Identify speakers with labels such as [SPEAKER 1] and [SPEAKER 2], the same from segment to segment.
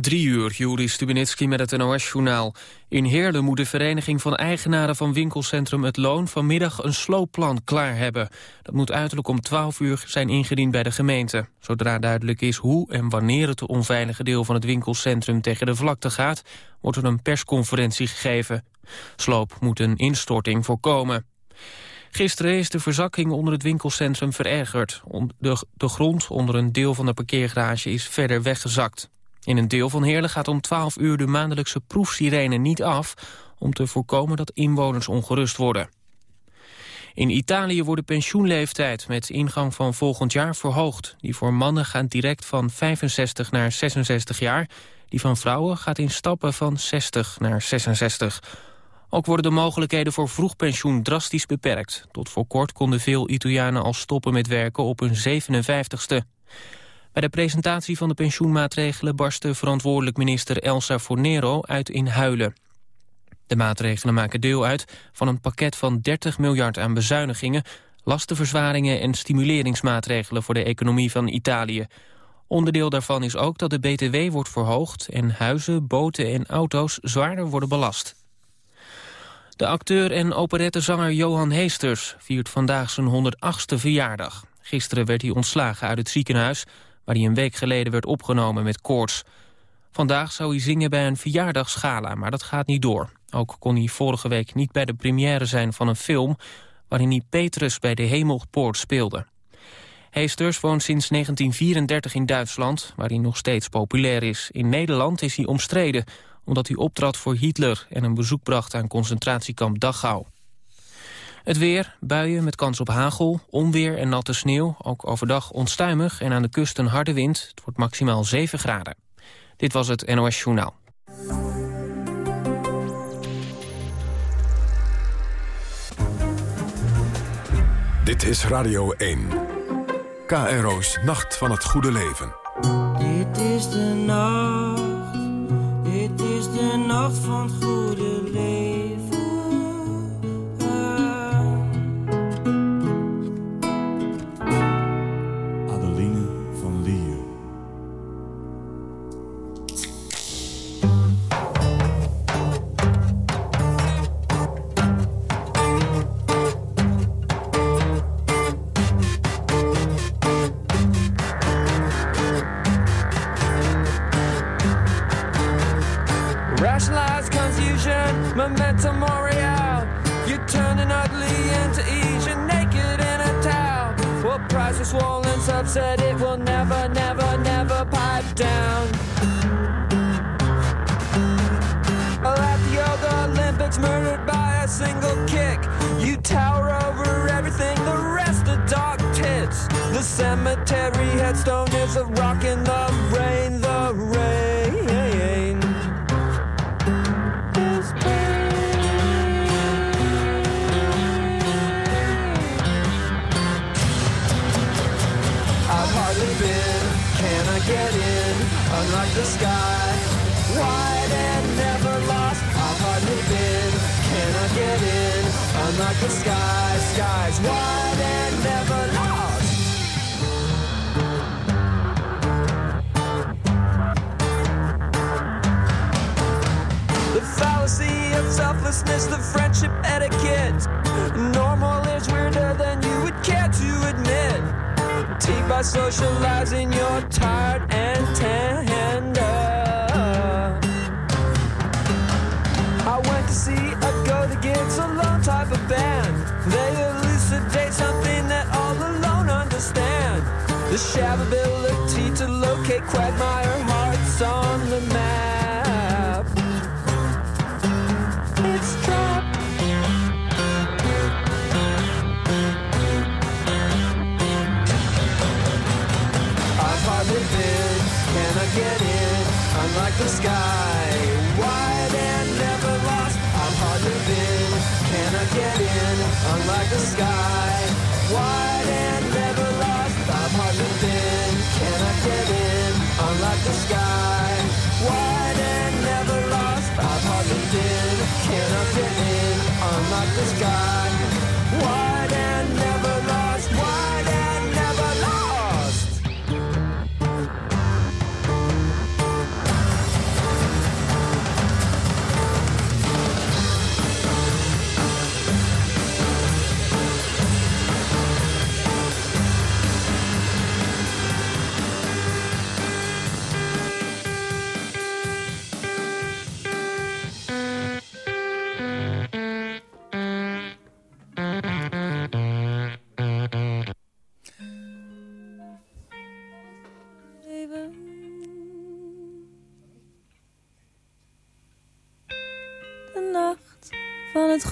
[SPEAKER 1] Drie uur, Juri Stubenitski met het NOS-journaal. In Heerlen moet de Vereniging van Eigenaren van winkelcentrum Het Loon... vanmiddag een sloopplan klaar hebben. Dat moet uiterlijk om 12 uur zijn ingediend bij de gemeente. Zodra duidelijk is hoe en wanneer het onveilige deel van het winkelcentrum... tegen de vlakte gaat, wordt er een persconferentie gegeven. Sloop moet een instorting voorkomen. Gisteren is de verzakking onder het winkelcentrum verergerd. De, de grond onder een deel van de parkeergarage is verder weggezakt. In een deel van Heerlen gaat om 12 uur de maandelijkse proefsirene niet af... om te voorkomen dat inwoners ongerust worden. In Italië wordt de pensioenleeftijd met ingang van volgend jaar verhoogd. Die voor mannen gaat direct van 65 naar 66 jaar. Die van vrouwen gaat in stappen van 60 naar 66. Ook worden de mogelijkheden voor vroegpensioen drastisch beperkt. Tot voor kort konden veel Italianen al stoppen met werken op hun 57ste. Bij de presentatie van de pensioenmaatregelen barstte verantwoordelijk minister Elsa Fornero uit in huilen. De maatregelen maken deel uit van een pakket van 30 miljard aan bezuinigingen, lastenverzwaringen en stimuleringsmaatregelen voor de economie van Italië. Onderdeel daarvan is ook dat de BTW wordt verhoogd en huizen, boten en auto's zwaarder worden belast. De acteur en operettezanger Johan Heesters viert vandaag zijn 108ste verjaardag. Gisteren werd hij ontslagen uit het ziekenhuis waar hij een week geleden werd opgenomen met koorts. Vandaag zou hij zingen bij een verjaardagsgala, maar dat gaat niet door. Ook kon hij vorige week niet bij de première zijn van een film... waarin hij Petrus bij de Hemelpoort speelde. Heesters woont sinds 1934 in Duitsland, waar hij nog steeds populair is. In Nederland is hij omstreden, omdat hij optrad voor Hitler... en een bezoek bracht aan concentratiekamp Dachau. Het weer, buien met kans op hagel, onweer en natte sneeuw. Ook overdag onstuimig en aan de kust een harde wind. Het wordt maximaal 7 graden. Dit was het NOS Journaal.
[SPEAKER 2] Dit is Radio 1. KRO's Nacht van het Goede Leven.
[SPEAKER 3] Dit is de nacht, dit is de nacht van het goede leven.
[SPEAKER 4] Is subset. It will never, never, never pipe down. At the yoga Olympics, murdered by a single kick. You tower over everything. The rest are dark tits. The cemetery headstone is a rock in the rain. The rain. The sky. Wide and never lost, I've hardly been. Can I get in, unlike the sky? Skies wide and never lost. The fallacy of selflessness, the friendship etiquette. Normal is weirder than you would care to admit fatigued by socializing, you're tired and tender. Go a alone type of band. They elucidate something that all alone understand. The shabability to locate quagmire hearts on the map. It's trap. I've hardly been, can I get in, unlike the sky. In, unlike the sky? Wide and never lost, I've hardly been. Can I get in, unlike the sky? Wide and never lost, I've hardly been. Can I get in, unlike the sky?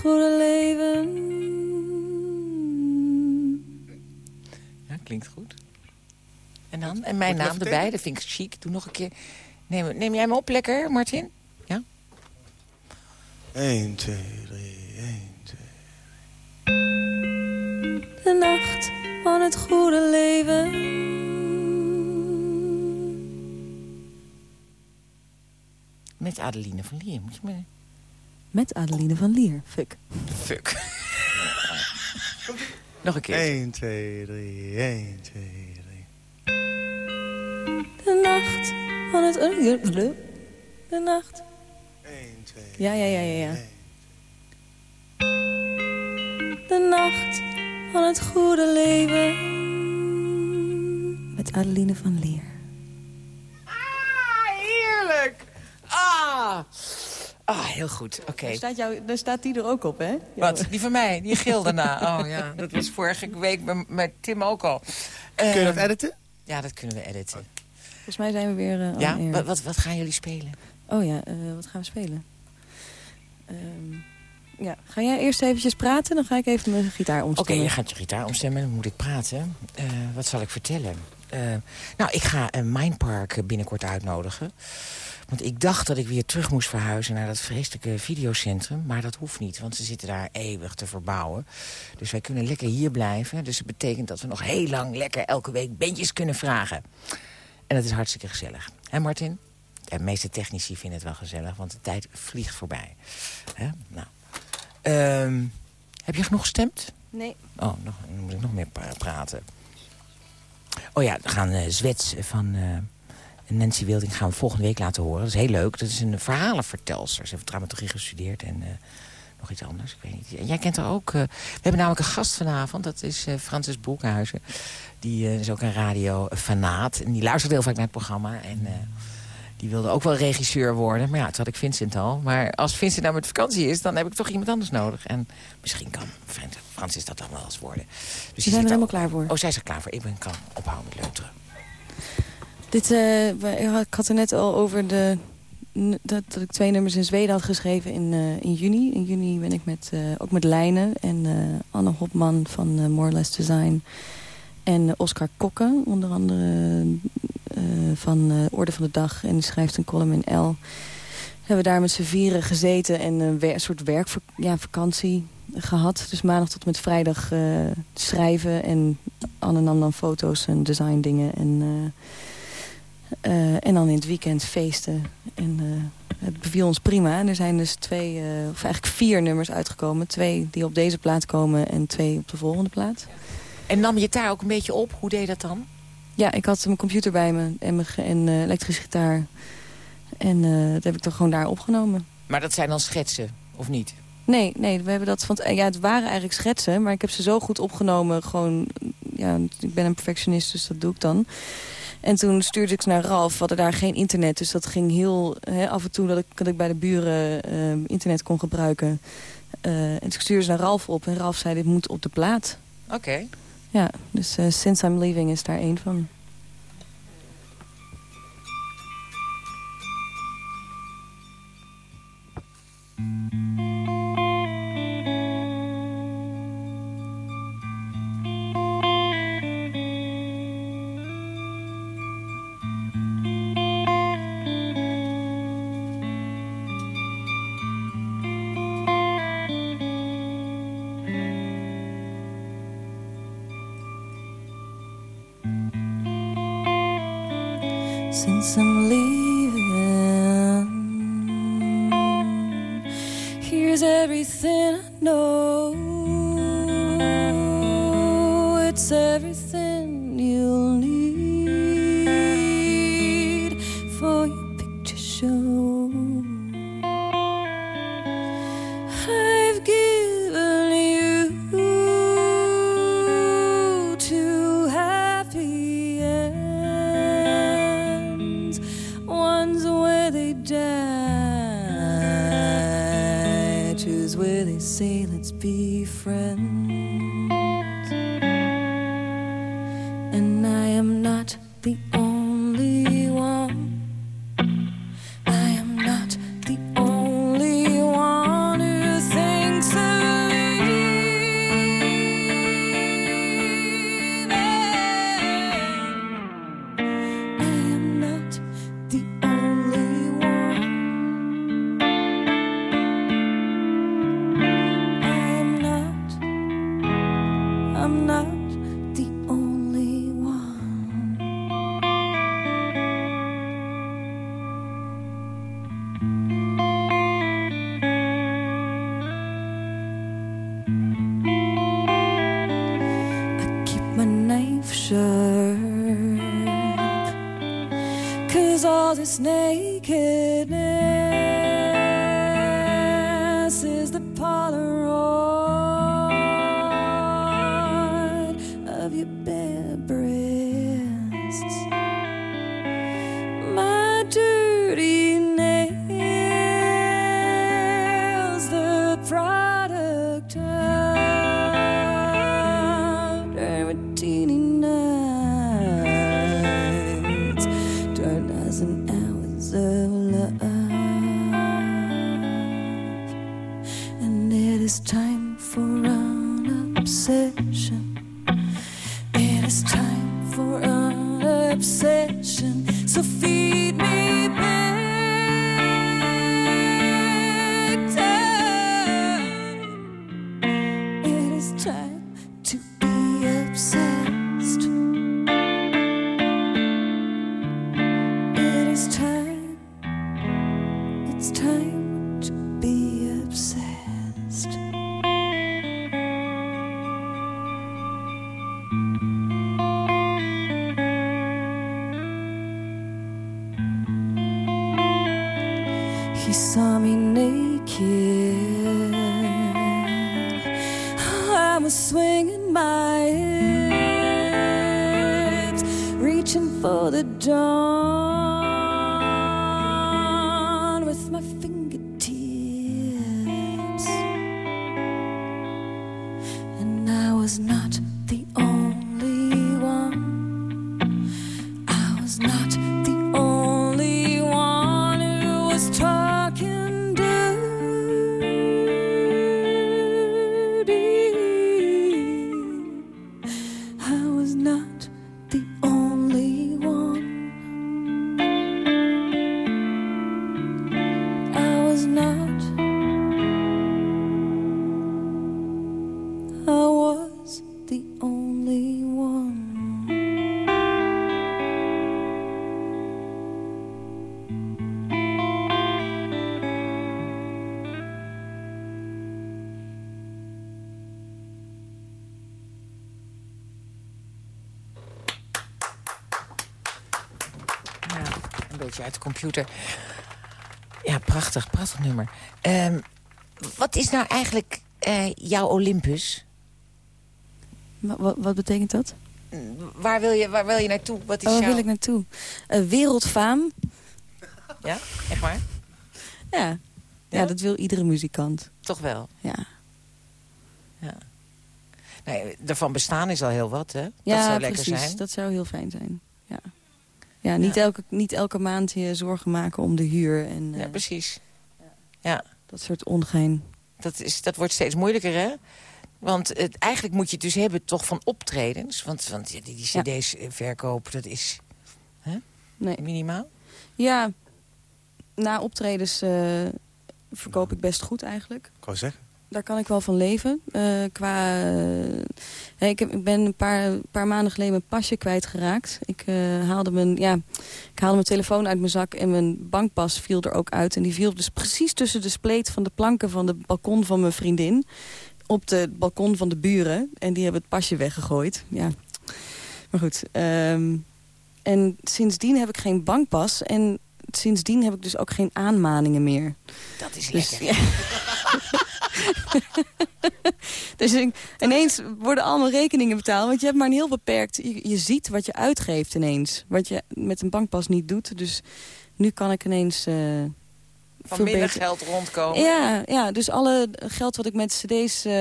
[SPEAKER 5] Goede leven.
[SPEAKER 6] Ja, klinkt goed. En dan? En mijn naam erbij, dat vind ik chic. Doe nog een keer. Neem, neem jij me op lekker, Martin? Ja?
[SPEAKER 7] 1, 2, 3, 1, 2.
[SPEAKER 5] De nacht van het goede leven.
[SPEAKER 6] Met Adeline van Lier. Moet je me...
[SPEAKER 5] Met Adeline van Lier. Fuck.
[SPEAKER 6] Fuck. nog een keer.
[SPEAKER 7] 1, 2, 3, 1, 2, 3.
[SPEAKER 5] De nacht van het... De nacht.
[SPEAKER 7] 1, 2,
[SPEAKER 5] Ja, ja, ja, ja, ja.
[SPEAKER 7] 1.
[SPEAKER 5] De nacht van het goede leven. Met Adeline van Leer.
[SPEAKER 6] Ah, heerlijk! Ah! Ah, heel goed. Oké.
[SPEAKER 5] Daar, staat jou, daar staat die er ook op, hè?
[SPEAKER 6] Wat? Die van mij? Die geel daarna? Oh ja, dat was vorige week met, met Tim ook al.
[SPEAKER 7] Kun je dat
[SPEAKER 6] Ehm,
[SPEAKER 7] editen?
[SPEAKER 6] Ja, dat kunnen we editen.
[SPEAKER 5] Volgens mij zijn we weer eh,
[SPEAKER 6] Ja? Wat, wat, wat gaan jullie spelen?
[SPEAKER 5] Oh ja, eh, wat gaan we spelen? Ehm, ja. Ga jij eerst eventjes praten? Dan ga ik even mijn gitaar
[SPEAKER 6] Oké,
[SPEAKER 5] omstemmen.
[SPEAKER 6] je gaat je gitaar omstemmen, dan moet ik praten. Eh, wat zal ik vertellen? Nou, ik ga een Mindpark binnenkort uitnodigen. Want ik dacht dat ik weer terug moest verhuizen naar dat vreselijke videocentrum. Maar dat hoeft niet, want ze zitten daar eeuwig te verbouwen. Dus wij kunnen lekker hier blijven. Dus dat betekent dat we nog heel lang lekker elke week bandjes kunnen vragen. En dat is hartstikke gezellig. Hè Martin? De meeste technici vinden het wel gezellig, want de tijd vliegt voorbij. Hè? Nou. Ehm, heb je genoeg gestemd?
[SPEAKER 5] Nee.
[SPEAKER 6] Oh, nog, dan moet ik nog meer pra- praten. Oh ja, we gaan Zwets van eh, Nancy Wilding gaan we volgende week laten horen. Dat is heel leuk. Dat is een verhalenvertelster. Ze heeft dramaturgie gestudeerd en eh, nog iets anders. Ik weet niet. En jij kent haar ook. eh, we hebben namelijk een gast vanavond. Dat is eh, Francis Broekhuizen. Die is ook een radiofanaat. En die luistert heel vaak naar het programma. En die wilde ook wel regisseur worden. Maar ja, toen had ik Vincent al. Maar als Vincent nou met vakantie is, dan heb ik toch iemand anders nodig. En misschien kan Fran- Francis dat dan wel eens worden. Dus
[SPEAKER 5] We zijn er helemaal
[SPEAKER 6] al-
[SPEAKER 5] klaar voor.
[SPEAKER 6] Oh, zij is er klaar voor. Ik ben, kan ophouden met leuteren.
[SPEAKER 5] Dit, eh, ik had er net al over de, dat, dat ik twee nummers in Zweden had geschreven in, eh, in juni. In juni ben ik met, eh, ook met Lijnen en Anne Hopman van More or Less Design. En Oscar Kokke, onder andere van Orde van de Dag. En die schrijft een column in L. Hebben we daar met z'n vieren gezeten en een soort werkvakantie ja, gehad. Dus maandag tot met vrijdag schrijven. En Anne nam dan foto's en design dingen. En, en dan in het weekend feesten. En eh, het beviel ons prima. En er zijn dus twee, eh, of eigenlijk vier nummers uitgekomen. Twee die op deze plaat komen en twee op de volgende plaat.
[SPEAKER 6] En nam je het daar ook een beetje op? Hoe deed je dat dan?
[SPEAKER 5] Ja, ik had mijn computer bij me en, mijn en eh, elektrische gitaar. En eh, dat heb ik dan gewoon daar opgenomen.
[SPEAKER 6] Maar dat zijn dan schetsen, of niet?
[SPEAKER 5] Nee, nee, we hebben dat van ja, het waren eigenlijk schetsen, maar ik heb ze zo goed opgenomen. Gewoon, ja, ik ben een perfectionist, dus dat doe ik dan. En toen stuurde ik ze naar Ralf. We hadden daar geen internet, dus dat ging heel hè, af en toe dat ik, dat ik bij de buren eh, internet kon gebruiken. Eh, en ik stuurde ze naar Ralf op en Ralf zei dit moet op de plaat.
[SPEAKER 6] Oké.
[SPEAKER 5] Ja, dus eh, Since I'm Leaving is daar één van. Since I'm leaving, this.
[SPEAKER 6] Uit de computer. Ja, prachtig, prachtig nummer. Ehm, wat is nou eigenlijk eh, jouw Olympus?
[SPEAKER 5] Wa- wa- wat betekent dat?
[SPEAKER 6] Waar wil je, waar wil je naartoe? Wat is
[SPEAKER 5] Oh, waar
[SPEAKER 6] jouw...
[SPEAKER 5] wil ik naartoe? Eh, wereldfaam.
[SPEAKER 6] Ja, echt waar?
[SPEAKER 5] Ja. ja.
[SPEAKER 6] Ja?
[SPEAKER 5] dat wil iedere muzikant.
[SPEAKER 6] Toch wel.
[SPEAKER 5] Ja,
[SPEAKER 6] Nee, ervan bestaan is al heel wat, hè? Dat
[SPEAKER 5] ja
[SPEAKER 6] zou lekker
[SPEAKER 5] precies.
[SPEAKER 6] zijn.
[SPEAKER 5] Dat zou heel fijn zijn. Ja, niet,
[SPEAKER 6] Ja.
[SPEAKER 5] Elke, niet elke maand je zorgen maken om de huur en
[SPEAKER 6] Ja,
[SPEAKER 5] eh,
[SPEAKER 6] precies. Ja,
[SPEAKER 5] dat soort ongein.
[SPEAKER 6] dat, is, dat wordt steeds moeilijker, hè? Want het, eigenlijk moet je het dus hebben toch van optredens. Want, want ja, die, die
[SPEAKER 5] Ja.
[SPEAKER 6] cd's eh, verkopen, dat is
[SPEAKER 5] Nee.
[SPEAKER 6] minimaal.
[SPEAKER 5] Ja, na optredens eh, verkoop ik best goed eigenlijk.
[SPEAKER 7] Ik wou zeggen.
[SPEAKER 5] Daar kan ik wel van leven. Eh, qua, eh, ik, heb, ik ben een paar, paar maanden geleden mijn pasje kwijtgeraakt. Ik, eh, haalde mijn, ja, ik haalde mijn telefoon uit mijn zak en mijn bankpas viel er ook uit. En die viel dus precies tussen de spleet van de planken van het balkon van mijn vriendin. Op het balkon van de buren. En die hebben het pasje weggegooid. Ja. Maar goed. ehm, en sindsdien heb ik geen bankpas. En sindsdien heb ik dus ook geen aanmaningen meer.
[SPEAKER 6] Dat is
[SPEAKER 5] Dus,
[SPEAKER 6] lekker.
[SPEAKER 5] ja. dus ineens worden allemaal rekeningen betaald. Want je hebt maar een heel beperkt... Je, je ziet wat je uitgeeft ineens. Wat je met een bankpas niet doet. Dus nu kan ik ineens... eh,
[SPEAKER 6] Van minder geld rondkomen.
[SPEAKER 5] Ja, ja, dus alle geld wat ik met cd's eh,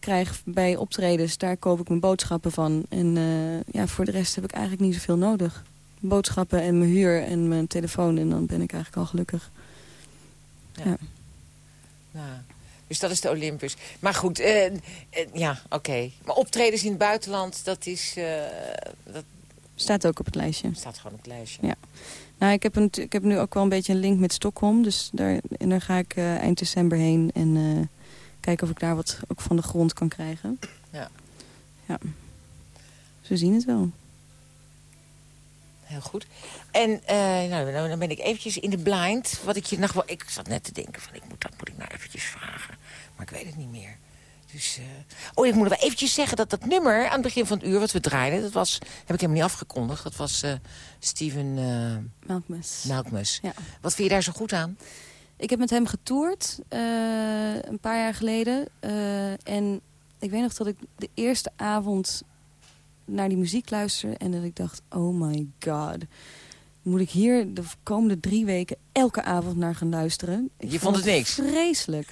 [SPEAKER 5] krijg bij optredens... daar koop ik mijn boodschappen van. En eh, ja, voor de rest heb ik eigenlijk niet zoveel nodig. Boodschappen en mijn huur en mijn telefoon. En dan ben ik eigenlijk al gelukkig.
[SPEAKER 6] Ja. Dus dat is de Olympus. Maar goed, eh, eh, ja, oké. Maar optredens in het buitenland, dat is... eh, dat
[SPEAKER 5] Staat ook op het lijstje.
[SPEAKER 6] staat gewoon op het lijstje.
[SPEAKER 5] Ja. Nou, ik heb, een, ik heb nu ook wel een beetje een link met Stockholm. Dus daar, en daar ga ik eind december heen. En kijken of ik daar wat ook van de grond kan krijgen.
[SPEAKER 6] Ja.
[SPEAKER 5] Ja. Dus we zien het wel.
[SPEAKER 6] heel goed. En nou, nou, dan ben ik eventjes in de blind. Wat ik je nog wel... Ik zat net te denken van, ik moet, dat moet ik nou eventjes vragen. Maar ik weet het niet meer. Dus, eh, Oh, ik moet nog wel eventjes zeggen dat dat nummer aan het begin van het uur wat we draaiden... dat was, heb ik helemaal niet afgekondigd. Dat was eh, Steven eh
[SPEAKER 5] Malkmus.
[SPEAKER 6] Malkmus.
[SPEAKER 5] Ja.
[SPEAKER 6] Wat vind je daar zo goed aan?
[SPEAKER 5] Ik heb met hem getoerd eh, een paar jaar geleden. eh, en ik weet nog dat ik de eerste avond naar die muziek luisterde... en dat ik dacht, oh my god... moet ik hier de komende drie weken elke avond naar gaan luisteren? Ik
[SPEAKER 6] Je vond het niks?
[SPEAKER 5] Vreselijk.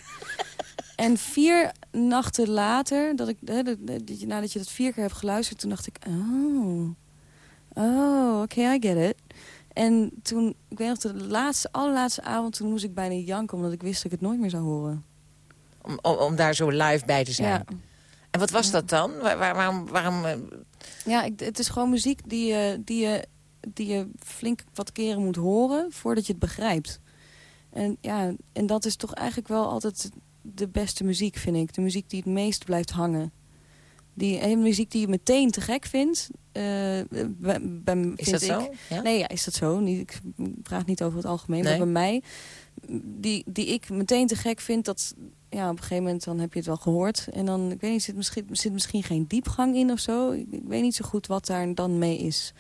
[SPEAKER 5] En vier nachten later, dat ik, hè, nadat je dat vier keer hebt geluisterd... toen dacht ik, oh, oh, oké, I get it. En toen, ik weet nog, de laatste, allerlaatste avond... toen moest ik bijna janken, omdat ik wist dat ik het nooit meer zou horen.
[SPEAKER 6] Om, om, om daar zo live bij te zijn.
[SPEAKER 5] Ja,
[SPEAKER 6] En wat was dat dan? Waar, waar- waarom... waarom eh,
[SPEAKER 5] ja ik, het is gewoon muziek die je, die, je, die je flink wat keren moet horen... voordat je het begrijpt. En, ja, en dat is toch eigenlijk wel altijd de beste muziek, vind ik. De muziek die het meest blijft hangen. Die eh, muziek die je meteen te gek vindt... eh,
[SPEAKER 6] is
[SPEAKER 5] vind
[SPEAKER 6] dat
[SPEAKER 5] ik,
[SPEAKER 6] zo? Ja?
[SPEAKER 5] Nee, ja, is dat zo? Niet, ik praat niet over het algemeen,
[SPEAKER 6] Nee.
[SPEAKER 5] maar bij mij... Die, die ik meteen te gek vind, dat... Ja, op een gegeven moment dan heb je het wel gehoord. En dan, ik weet niet, zit misschien, zit misschien geen diepgang in of zo. Ik, ik weet niet zo goed wat daar dan mee is.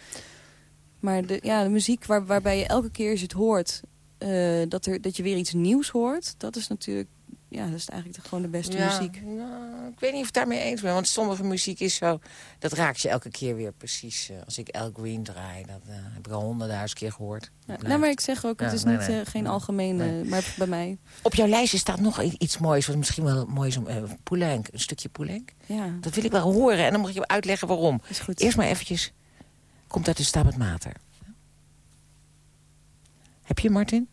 [SPEAKER 5] Maar de, ja, de muziek waar, waarbij je elke keer als je het hoort... eh, dat, er, dat je weer iets nieuws hoort, dat is natuurlijk... Ja, dat is eigenlijk gewoon de beste
[SPEAKER 6] Ja,
[SPEAKER 5] muziek.
[SPEAKER 6] nou, ik weet niet of ik het daarmee eens ben. Want sommige muziek is zo... Dat raakt je elke keer weer precies. eh, als ik El Green draai, dat eh, heb ik al honderdduizend keer gehoord.
[SPEAKER 5] Ja, nou,
[SPEAKER 6] blijft.
[SPEAKER 5] maar ik zeg ook, het
[SPEAKER 6] Ja,
[SPEAKER 5] is
[SPEAKER 6] nee,
[SPEAKER 5] niet,
[SPEAKER 6] nee.
[SPEAKER 5] eh, geen
[SPEAKER 6] Nee.
[SPEAKER 5] algemene... Maar bij mij,
[SPEAKER 6] Op jouw lijstje staat nog iets moois, wat misschien wel mooi is om... Poulenc, een stukje Poulenc.
[SPEAKER 5] ja,
[SPEAKER 6] Dat wil ik wel horen en dan mag je uitleggen waarom.
[SPEAKER 5] is goed.
[SPEAKER 6] Eerst maar eventjes... Komt uit de Stabat Mater. Heb je, Martin?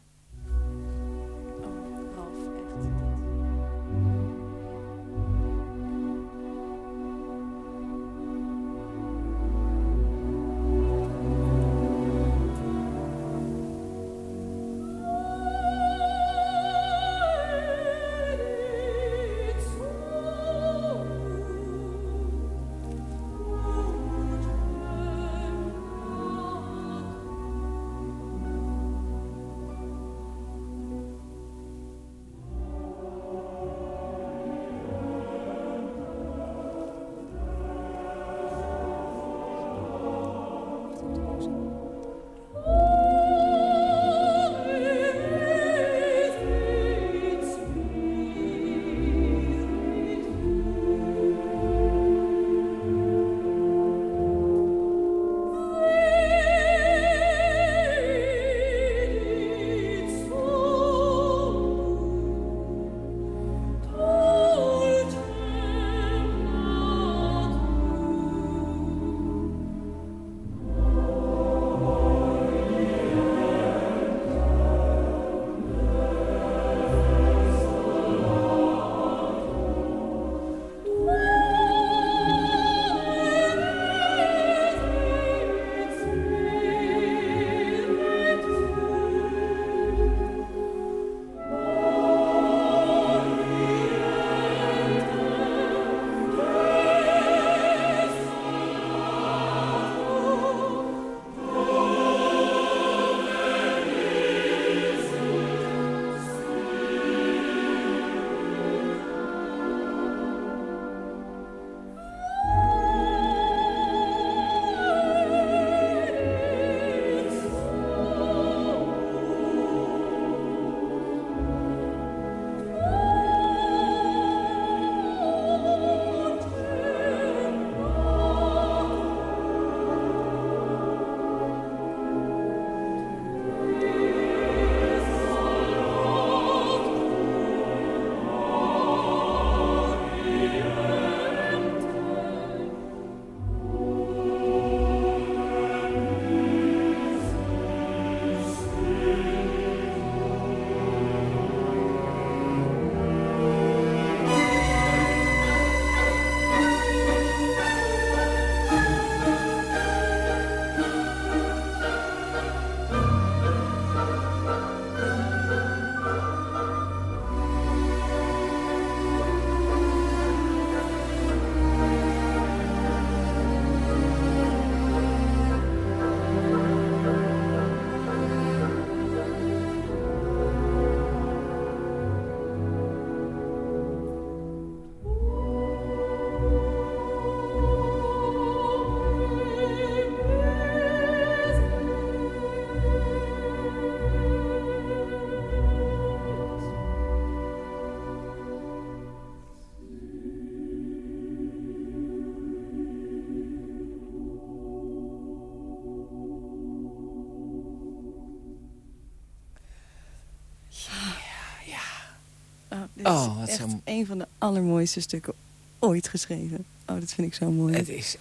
[SPEAKER 5] Een van de allermooiste stukken ooit geschreven. Oh, dat vind ik zo mooi.
[SPEAKER 6] Het is...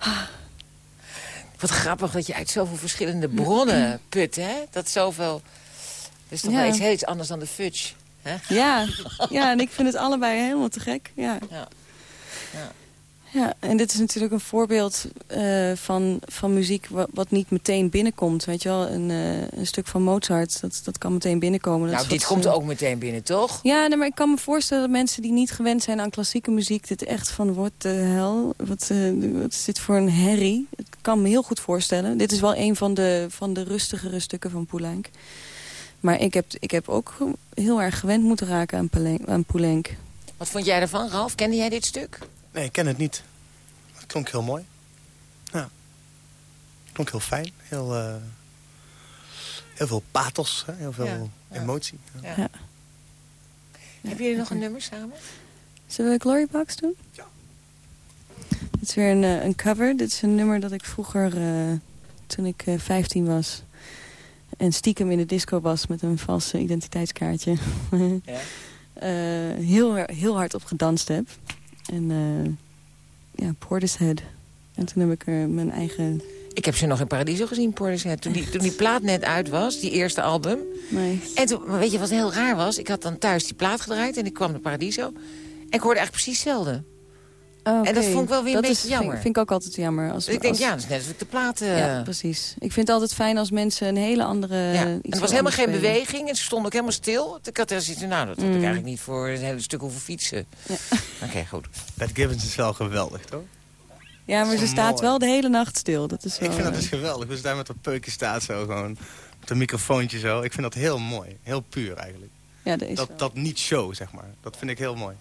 [SPEAKER 6] Ja. Wat grappig dat je uit zoveel verschillende bronnen put, hè? Dat zoveel... Dat is toch
[SPEAKER 5] Ja.
[SPEAKER 6] wel iets heel iets anders dan de fudge. Hè?
[SPEAKER 5] Ja, ja, en ik vind het allebei helemaal te gek. Ja.
[SPEAKER 6] Ja. Ja.
[SPEAKER 5] Ja, en dit is natuurlijk een voorbeeld eh, van, van muziek wat, wat niet meteen binnenkomt. Weet je wel, een, eh, een stuk van Mozart, dat, dat kan meteen binnenkomen. Dat
[SPEAKER 6] Nou, dit komt
[SPEAKER 5] ze-
[SPEAKER 6] ook meteen binnen, toch?
[SPEAKER 5] Ja, nee, maar ik kan me voorstellen dat mensen die niet gewend zijn aan klassieke muziek... dit echt van, what the hell, wat, eh, wat is dit voor een herrie? Ik kan me heel goed voorstellen. Dit is wel een van de, van de rustigere stukken van Poulenc. Maar ik heb, ik heb ook heel erg gewend moeten raken. Aan Poulenc.
[SPEAKER 6] Wat vond jij ervan, Ralf? Kende jij dit stuk?
[SPEAKER 7] Nee, ik ken het niet. Het klonk heel mooi. Ja. Het klonk heel fijn. Heel, eh, heel veel pathos. Hè? Heel veel
[SPEAKER 6] Ja, ja.
[SPEAKER 7] emotie. Ja.
[SPEAKER 6] Ja.
[SPEAKER 5] Ja.
[SPEAKER 6] Hebben jullie nog een nummer samen?
[SPEAKER 5] Zullen we Glory Box doen?
[SPEAKER 7] Ja.
[SPEAKER 5] Dit is weer een, eh, een cover. Dit is een nummer dat ik vroeger, eh, toen ik eh, 15 was... en stiekem in de disco was met een valse identiteitskaartje...
[SPEAKER 6] Ja.
[SPEAKER 5] eh, heel, heel hard op gedanst heb. En eh ja, Portishead. En toen heb ik er mijn eigen...
[SPEAKER 6] Ik heb ze nog in Paradiso gezien, Portishead. Toen die, toen die plaat net uit was, die eerste album.
[SPEAKER 5] Nee.
[SPEAKER 6] En toen, weet je wat heel raar was? Ik had dan thuis die plaat gedraaid en ik kwam naar Paradiso. En ik hoorde eigenlijk precies hetzelfde.
[SPEAKER 5] Oh,
[SPEAKER 6] En dat vond ik wel weer een
[SPEAKER 5] Dat
[SPEAKER 6] beetje
[SPEAKER 5] is,
[SPEAKER 6] jammer.
[SPEAKER 5] Vind, vind ik ook altijd jammer. Als,
[SPEAKER 6] Dus ik denk,
[SPEAKER 5] als-
[SPEAKER 6] ja, dat is net alsof ik de plaat... eh,
[SPEAKER 5] Ja, precies. Ik vind het altijd fijn als mensen een hele andere...
[SPEAKER 6] ja. En er was helemaal geen
[SPEAKER 5] spelen.
[SPEAKER 6] beweging en ze stonden ook helemaal stil. Ik had er zoiets van, nou, dat had ik
[SPEAKER 5] Mm.
[SPEAKER 6] eigenlijk niet voor een hele stuk hoeven fietsen.
[SPEAKER 5] Ja.
[SPEAKER 6] Oké, goed.
[SPEAKER 7] Pat Gibbons is wel geweldig, toch?
[SPEAKER 5] Ja, maar ze staat wel de hele nacht stil. Dat is wel,
[SPEAKER 7] Ik vind dat
[SPEAKER 5] eh,
[SPEAKER 7] dus geweldig. Hoe ze daar met dat peukje staat zo gewoon. Met een microfoontje zo. Ik vind dat heel mooi. Heel puur eigenlijk.
[SPEAKER 5] ja, dat is wel.
[SPEAKER 7] Dat, dat niet show, zeg maar. Dat vind ik heel mooi.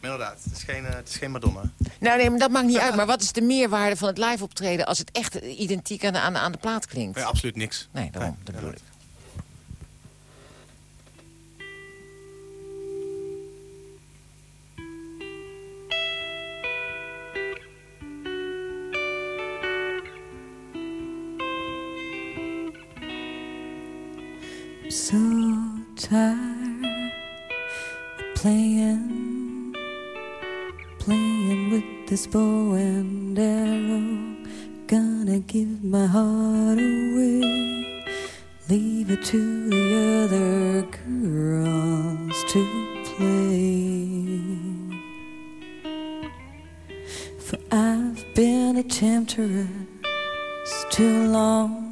[SPEAKER 7] Inderdaad, het is geen, eh, het is geen Madonna.
[SPEAKER 6] Nou nee, maar dat maakt niet uit. Maar wat is de meerwaarde van het live optreden... als het echt identiek aan de, aan de, aan de plaat klinkt?
[SPEAKER 7] Nee, absoluut niks.
[SPEAKER 6] Nee, daarom.
[SPEAKER 7] Nee,
[SPEAKER 6] dat bedoel ik.
[SPEAKER 5] I'm so tired of playing, playing with this bow and arrow. Gonna give my heart away, leave it to the other girls to play. For I've been a temptress too long.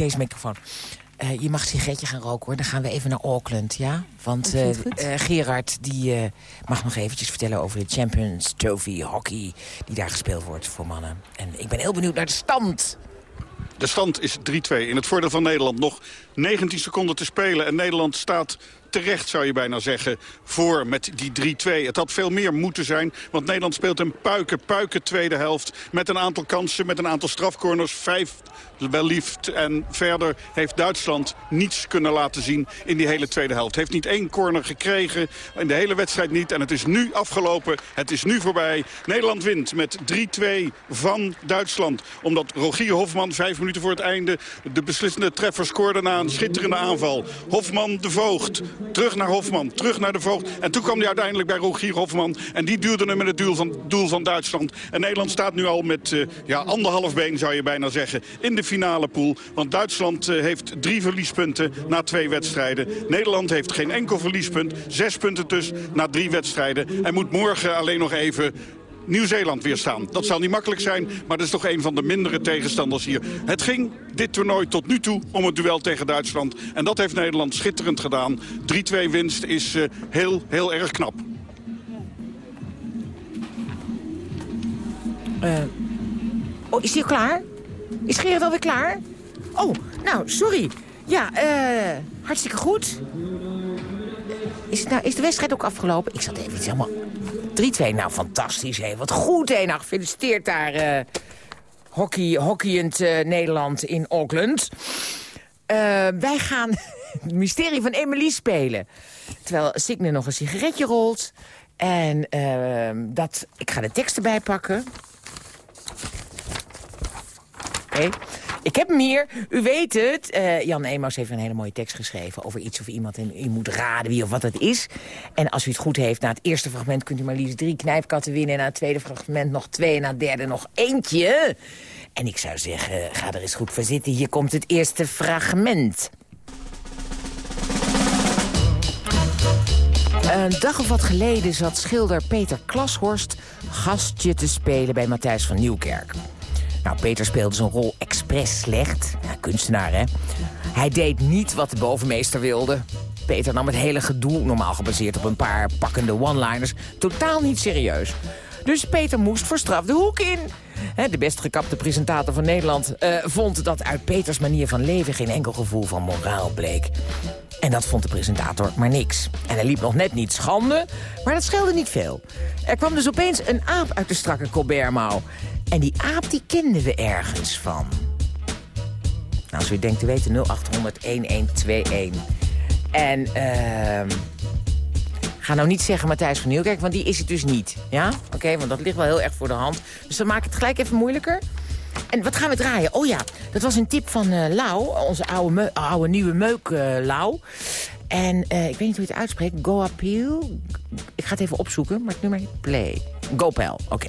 [SPEAKER 6] Deze microfoon. Eh, je mag een sigaretje gaan roken, hoor. Dan gaan we even naar Auckland, ja? Want eh, eh, Gerard die, eh, mag nog eventjes vertellen over de Champions Trophy hockey... die daar gespeeld wordt voor mannen. En ik ben heel benieuwd naar de stand.
[SPEAKER 8] De stand is 3-2 in het voordeel van Nederland. Nog 19 seconden te spelen en Nederland staat terecht, zou je bijna zeggen, voor met die 3-2. Het had veel meer moeten zijn, want Nederland speelt een puiken, puiken tweede helft... met een aantal kansen, met een aantal strafcorners, vijf wellieft. En verder heeft Duitsland niets kunnen laten zien in die hele tweede helft. Heeft niet één corner gekregen, in de hele wedstrijd niet. En het is nu afgelopen, het is nu voorbij. Nederland wint met 3-2 van Duitsland. Omdat Rogier Hofman vijf minuten voor het einde de beslissende treffer scoorde na een schitterende aanval. Hofman de Voogd, terug naar Hofman, terug naar de Voogd. En toen kwam hij uiteindelijk bij Rogier Hofman. En die duwde hem in het doel van, doel van Duitsland. En Nederland staat nu al met eh, ja, anderhalf been, zou je bijna zeggen, in de finale pool. Want Duitsland eh, heeft drie verliespunten na twee wedstrijden. Nederland heeft geen enkel verliespunt. Zes punten dus na drie wedstrijden. En moet morgen alleen nog even Nieuw-Zeeland weer staan. Dat zal niet makkelijk zijn, maar dat is toch een van de mindere tegenstanders hier. Het ging dit toernooi tot nu toe om het duel tegen Duitsland. En dat heeft Nederland schitterend gedaan. 3-2 winst is eh, heel, heel erg knap.
[SPEAKER 6] Eh, oh, is al klaar? Is Gerard alweer klaar? Oh, nou, sorry. Ja, eh, hartstikke goed. Is, nou, is de wedstrijd ook afgelopen? Ik zat even iets helemaal... 3-2, nou fantastisch, hè. Wat goed, hè. Nou, gefeliciteerd daar, eh hockey, hockeyend eh, Nederland in Auckland. Eh, wij gaan het mysterie van Emily spelen. Terwijl Signe nog een sigaretje rolt. En eh, dat, ik ga de tekst erbij pakken. Oké. Ik heb hem hier. U weet het. Eh, Jan Emaus heeft een hele mooie tekst geschreven... over iets of iemand en u moet raden wie of wat het is. En als u het goed heeft, na het eerste fragment... kunt u maar liefst drie knijpkatten winnen... en na het tweede fragment nog twee... en na het derde nog eentje. En ik zou zeggen, ga er eens goed voor zitten. Hier komt het eerste fragment. Een dag of wat geleden zat schilder Peter Klashorst gastje te spelen bij Matthijs van Nieuwkerk. Nou, Peter speelde zijn rol expres slecht. Ja, kunstenaar, hè? Hij deed niet wat de bovenmeester wilde. Peter nam het hele gedoe, normaal gebaseerd op een paar pakkende one-liners, totaal niet serieus. Dus Peter moest voor straf de hoek in. De best gekapte presentator van Nederland eh, vond dat uit Peters manier van leven geen enkel gevoel van moraal bleek. En dat vond de presentator maar niks. En hij liep nog net niet schande, maar dat scheelde niet veel. Er kwam dus opeens een aap uit de strakke Colbertmouw. En die aap die kenden we ergens van. Nou, als u denkt te weten, 0800-1121. En ehm ga nou niet zeggen Matthijs van Nieuwkerk, want die is het dus niet. Ja? Oké, want dat ligt wel heel erg voor de hand. Dus dan maak ik het gelijk even moeilijker. En wat gaan we draaien? Oh ja, dat was een tip van eh Lau, onze oude, oude nieuwe meuk eh, Lau. En eh, ik weet niet hoe je het uitspreekt. Go Appeal. Ik ga het even opzoeken, maar het nummer heet Play. Go Pel, oké.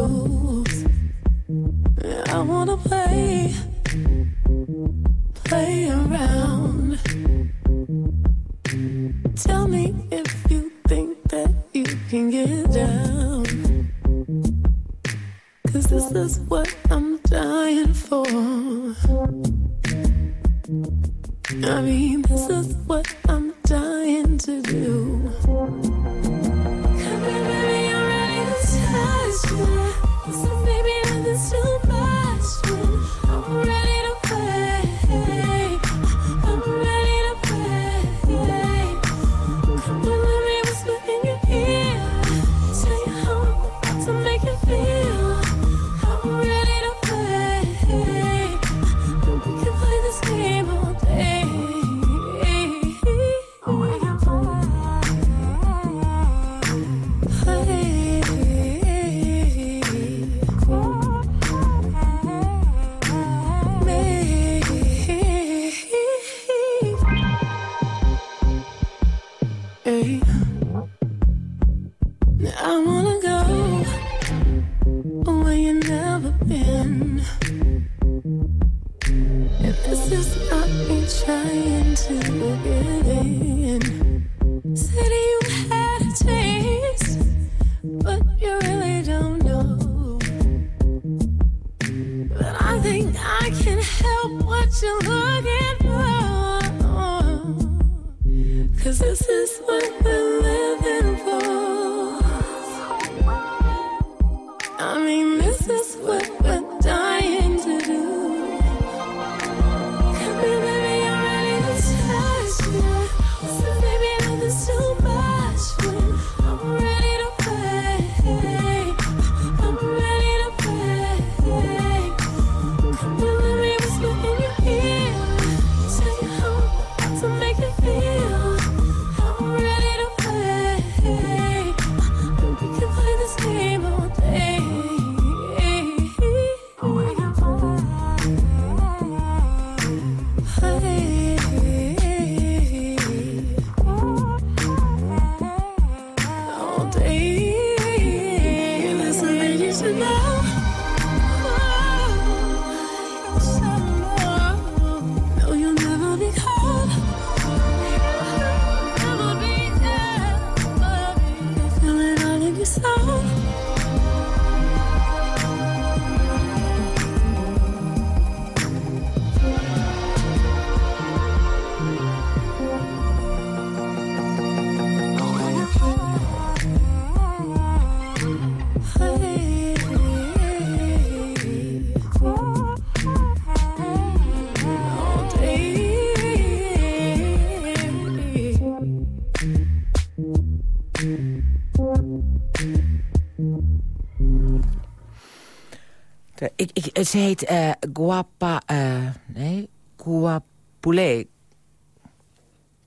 [SPEAKER 6] ik, ik, ze heet eh Guapa... eh nee, Guapule.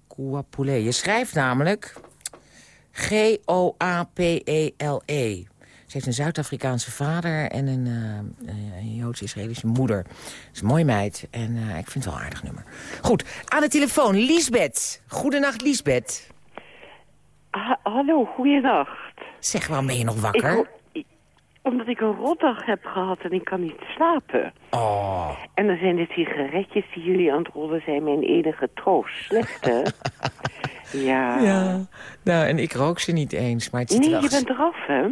[SPEAKER 6] Guapule. Je schrijft namelijk G-O-A-P-E-L-E. Ze heeft een Zuid-Afrikaanse vader en een, eh, een Joods-Israëlische moeder. Ze is een mooie meid en eh, ik vind het wel een aardig nummer. Goed, aan de telefoon, Liesbeth. Goedenacht, Liesbeth.
[SPEAKER 9] Ha- hallo, goeienacht.
[SPEAKER 6] Zeg, waarom ben je nog wakker?
[SPEAKER 9] Omdat ik een rotdag heb gehad en ik kan niet slapen.
[SPEAKER 6] Oh,
[SPEAKER 9] En dan zijn de sigaretjes die jullie aan het rollen zijn mijn enige troost. Slecht, hè? ja.
[SPEAKER 6] ja. Nou, en ik rook ze niet eens, maar het
[SPEAKER 9] Nee, je bent eraf, hè?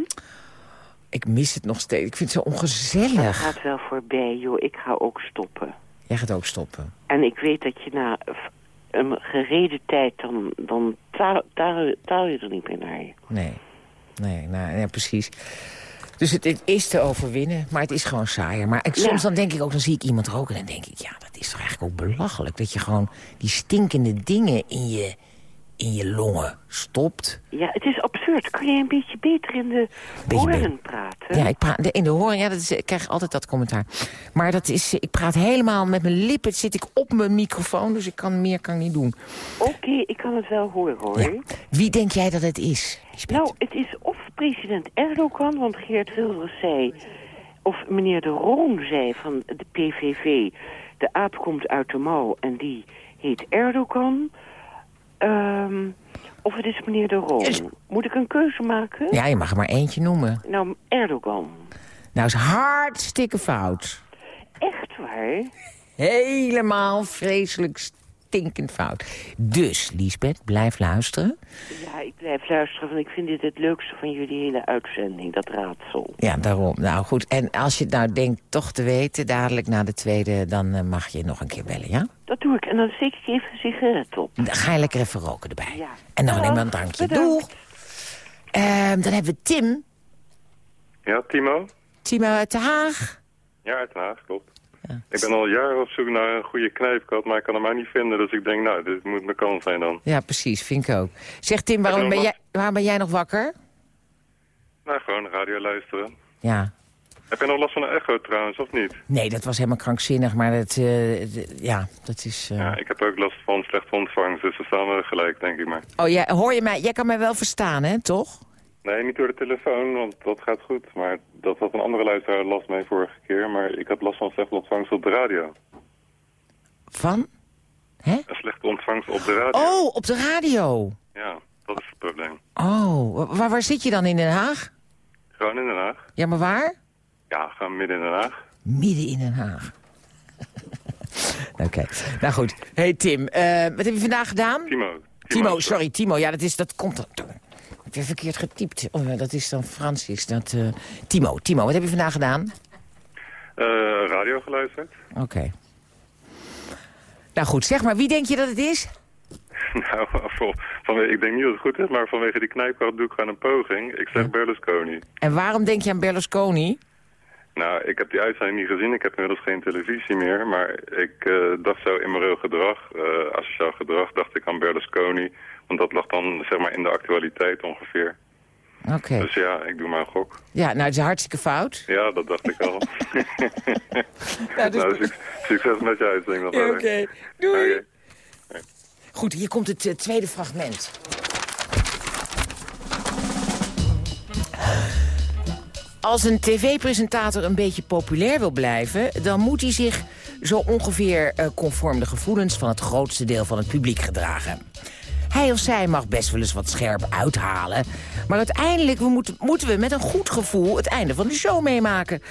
[SPEAKER 6] Ik mis het nog steeds. Ik vind het zo
[SPEAKER 9] Het
[SPEAKER 6] ongezellig.
[SPEAKER 9] gaat wel voorbij, joh. Ik ga ook stoppen.
[SPEAKER 6] Jij gaat ook stoppen.
[SPEAKER 9] En ik weet dat je na een gereden tijd, dan, dan taal, taal, taal je er niet meer naar je.
[SPEAKER 6] Nee, nee, nou, ja, precies. Dus het, het is te overwinnen, maar het is gewoon saaier. Maar ik, soms
[SPEAKER 9] Ja.
[SPEAKER 6] dan denk ik ook, dan zie ik iemand roken... en dan denk ik, ja, dat is toch eigenlijk ook belachelijk... dat je gewoon die stinkende dingen in je, in je longen stopt.
[SPEAKER 9] Ja, het is absurd. Kun je een beetje beter in de horen praten?
[SPEAKER 6] Ja, ik praat in de horen, ja, dat is, ik krijg altijd dat commentaar. Maar dat is, ik praat helemaal met mijn lippen, zit ik op mijn microfoon... dus ik kan meer kan ik niet doen.
[SPEAKER 9] Oké, ik kan het wel horen, hoor.
[SPEAKER 6] Ja. Wie denk jij dat het is, Lisbeth?
[SPEAKER 9] Nou, het is of president Erdogan, want Geert Wilders zei... of meneer De Roon zei van de PVV... de aap komt uit de mouw en die heet Erdogan. Ehm, of het is meneer De Roon. Moet ik een keuze maken?
[SPEAKER 6] Ja, je mag er maar eentje noemen.
[SPEAKER 9] Nou, Erdogan.
[SPEAKER 6] Nou, is hartstikke fout.
[SPEAKER 9] Echt waar?
[SPEAKER 6] Helemaal vreselijk stinkend fout. Dus, Liesbeth, blijf luisteren.
[SPEAKER 9] Ja, ik blijf luisteren, want ik vind dit het leukste van jullie hele uitzending, dat raadsel.
[SPEAKER 6] Ja, daarom. Nou goed, en als je het nou denkt toch te weten, dadelijk na de tweede... dan eh, mag je nog een keer bellen, ja?
[SPEAKER 9] Dat doe ik. En dan steek ik even een sigaret op.
[SPEAKER 6] Dan ga je lekker even roken erbij.
[SPEAKER 9] Ja.
[SPEAKER 6] En dan neem je een drankje.
[SPEAKER 9] bedankt.
[SPEAKER 6] Doeg! Ehm, dan hebben we Tim.
[SPEAKER 10] Ja, Timo?
[SPEAKER 6] Timo uit Den Haag.
[SPEAKER 10] Ja, uit Den Haag, klopt. Ik ben al jaren op zoek naar een goede knijpkat, maar ik kan hem maar niet vinden. Dus ik denk, nou, dit moet mijn kans zijn dan.
[SPEAKER 6] Ja, precies, vind ik ook. Zeg Tim, waarom ben, jij, waarom ben jij nog wakker?
[SPEAKER 10] Nou, gewoon radio luisteren.
[SPEAKER 6] Ja.
[SPEAKER 10] Heb je nog last van een echo trouwens, of niet?
[SPEAKER 6] Nee, dat was helemaal krankzinnig, maar dat, eh, ja, dat is... eh,
[SPEAKER 10] Ja, ik heb ook last van slechte ontvangst, dus we staan we gelijk, denk ik maar.
[SPEAKER 6] Oh, jij, hoor je mij? Jij kan mij wel verstaan, hè, toch?
[SPEAKER 10] Nee, niet door de telefoon, want dat gaat goed. Maar dat had een andere luisteraar last mee vorige keer. Maar ik had last van slechte ontvangst op de radio.
[SPEAKER 6] Van?
[SPEAKER 10] Een slechte ontvangst op de radio.
[SPEAKER 6] Oh, op de radio.
[SPEAKER 10] Ja, dat is het probleem.
[SPEAKER 6] Oh, wa- waar, waar zit je dan in Den Haag?
[SPEAKER 10] Gewoon in Den Haag.
[SPEAKER 6] Ja, maar waar?
[SPEAKER 10] Ja, gewoon midden in Den Haag.
[SPEAKER 6] Midden in Den Haag. Oké, nou goed. Hey Tim, eh, wat heb je vandaag gedaan?
[SPEAKER 10] Timo.
[SPEAKER 6] Timo, sorry, Timo. Ja, dat, is, dat komt... Ik heb verkeerd getypt. Oh, dat is dan Francis. Dat, eh, Timo, Timo, wat heb je vandaag gedaan?
[SPEAKER 10] Eh, radio geluisterd.
[SPEAKER 6] Oké. Nou goed, zeg maar, wie denk je dat het is?
[SPEAKER 10] Nou, vanwege, ik denk niet dat het goed is, maar vanwege die knijpkart doe ik gewoon een poging. Ik zeg Berlusconi.
[SPEAKER 6] En waarom denk je aan Berlusconi?
[SPEAKER 10] Nou, ik heb die uitzending niet gezien. Ik heb inmiddels geen televisie meer. Maar ik eh, dacht zo in mijn gedrag, eh asociaal gedrag, dacht ik aan Berlusconi. Want dat lag dan zeg maar in de actualiteit ongeveer.
[SPEAKER 6] Oké.
[SPEAKER 10] Dus ja, ik doe maar een gok.
[SPEAKER 6] Ja, nou, het is hartstikke fout.
[SPEAKER 10] Ja, dat dacht ik al.
[SPEAKER 6] Ja, dus-
[SPEAKER 10] nou, suc- succes met je uitzending
[SPEAKER 6] Ja. Oké, doei.
[SPEAKER 10] Oké.
[SPEAKER 6] Goed, hier komt het eh, tweede fragment. Als een tv-presentator een beetje populair wil blijven... dan moet hij zich zo ongeveer eh, conform de gevoelens... van het grootste deel van het publiek gedragen. Hij of zij mag best wel eens wat scherp uithalen... maar uiteindelijk we moeten, moeten we met een goed gevoel het einde van de show meemaken.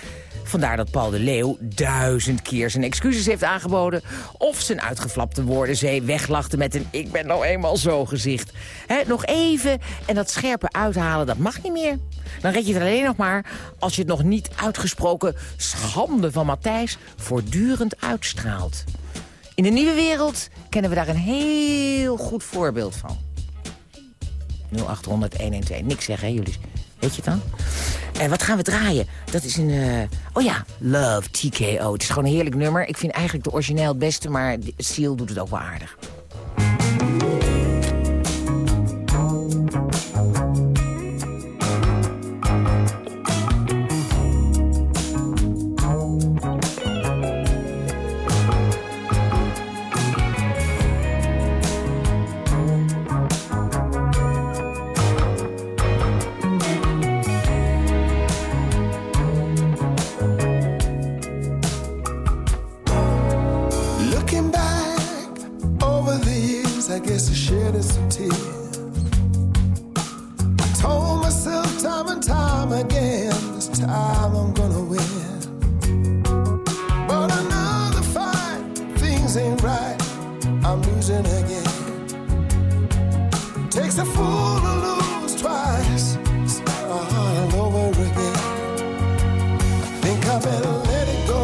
[SPEAKER 6] Vandaar dat Paul de Leeuw duizend keer zijn excuses heeft aangeboden... of zijn uitgeflapte woordenzee weglachte met een ik ben nou eenmaal zo gezicht. Nog even en dat scherpe uithalen, dat mag niet meer. Dan red je het alleen nog maar als je het nog niet uitgesproken schande van Matthijs voortdurend uitstraalt. In de nieuwe wereld kennen we daar een heel goed voorbeeld van. 0800-112. Niks zeggen, hè, jullie? Weet je het dan? En wat gaan we draaien? Dat is een... eh, Oh ja, Love TKO. Het is gewoon een heerlijk nummer. Ik vind eigenlijk de origineel het beste, maar Seal doet het ook wel aardig.
[SPEAKER 11] Takes a fool to lose twice, start all over again. I think I better let it go.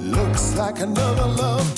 [SPEAKER 11] Looks like another love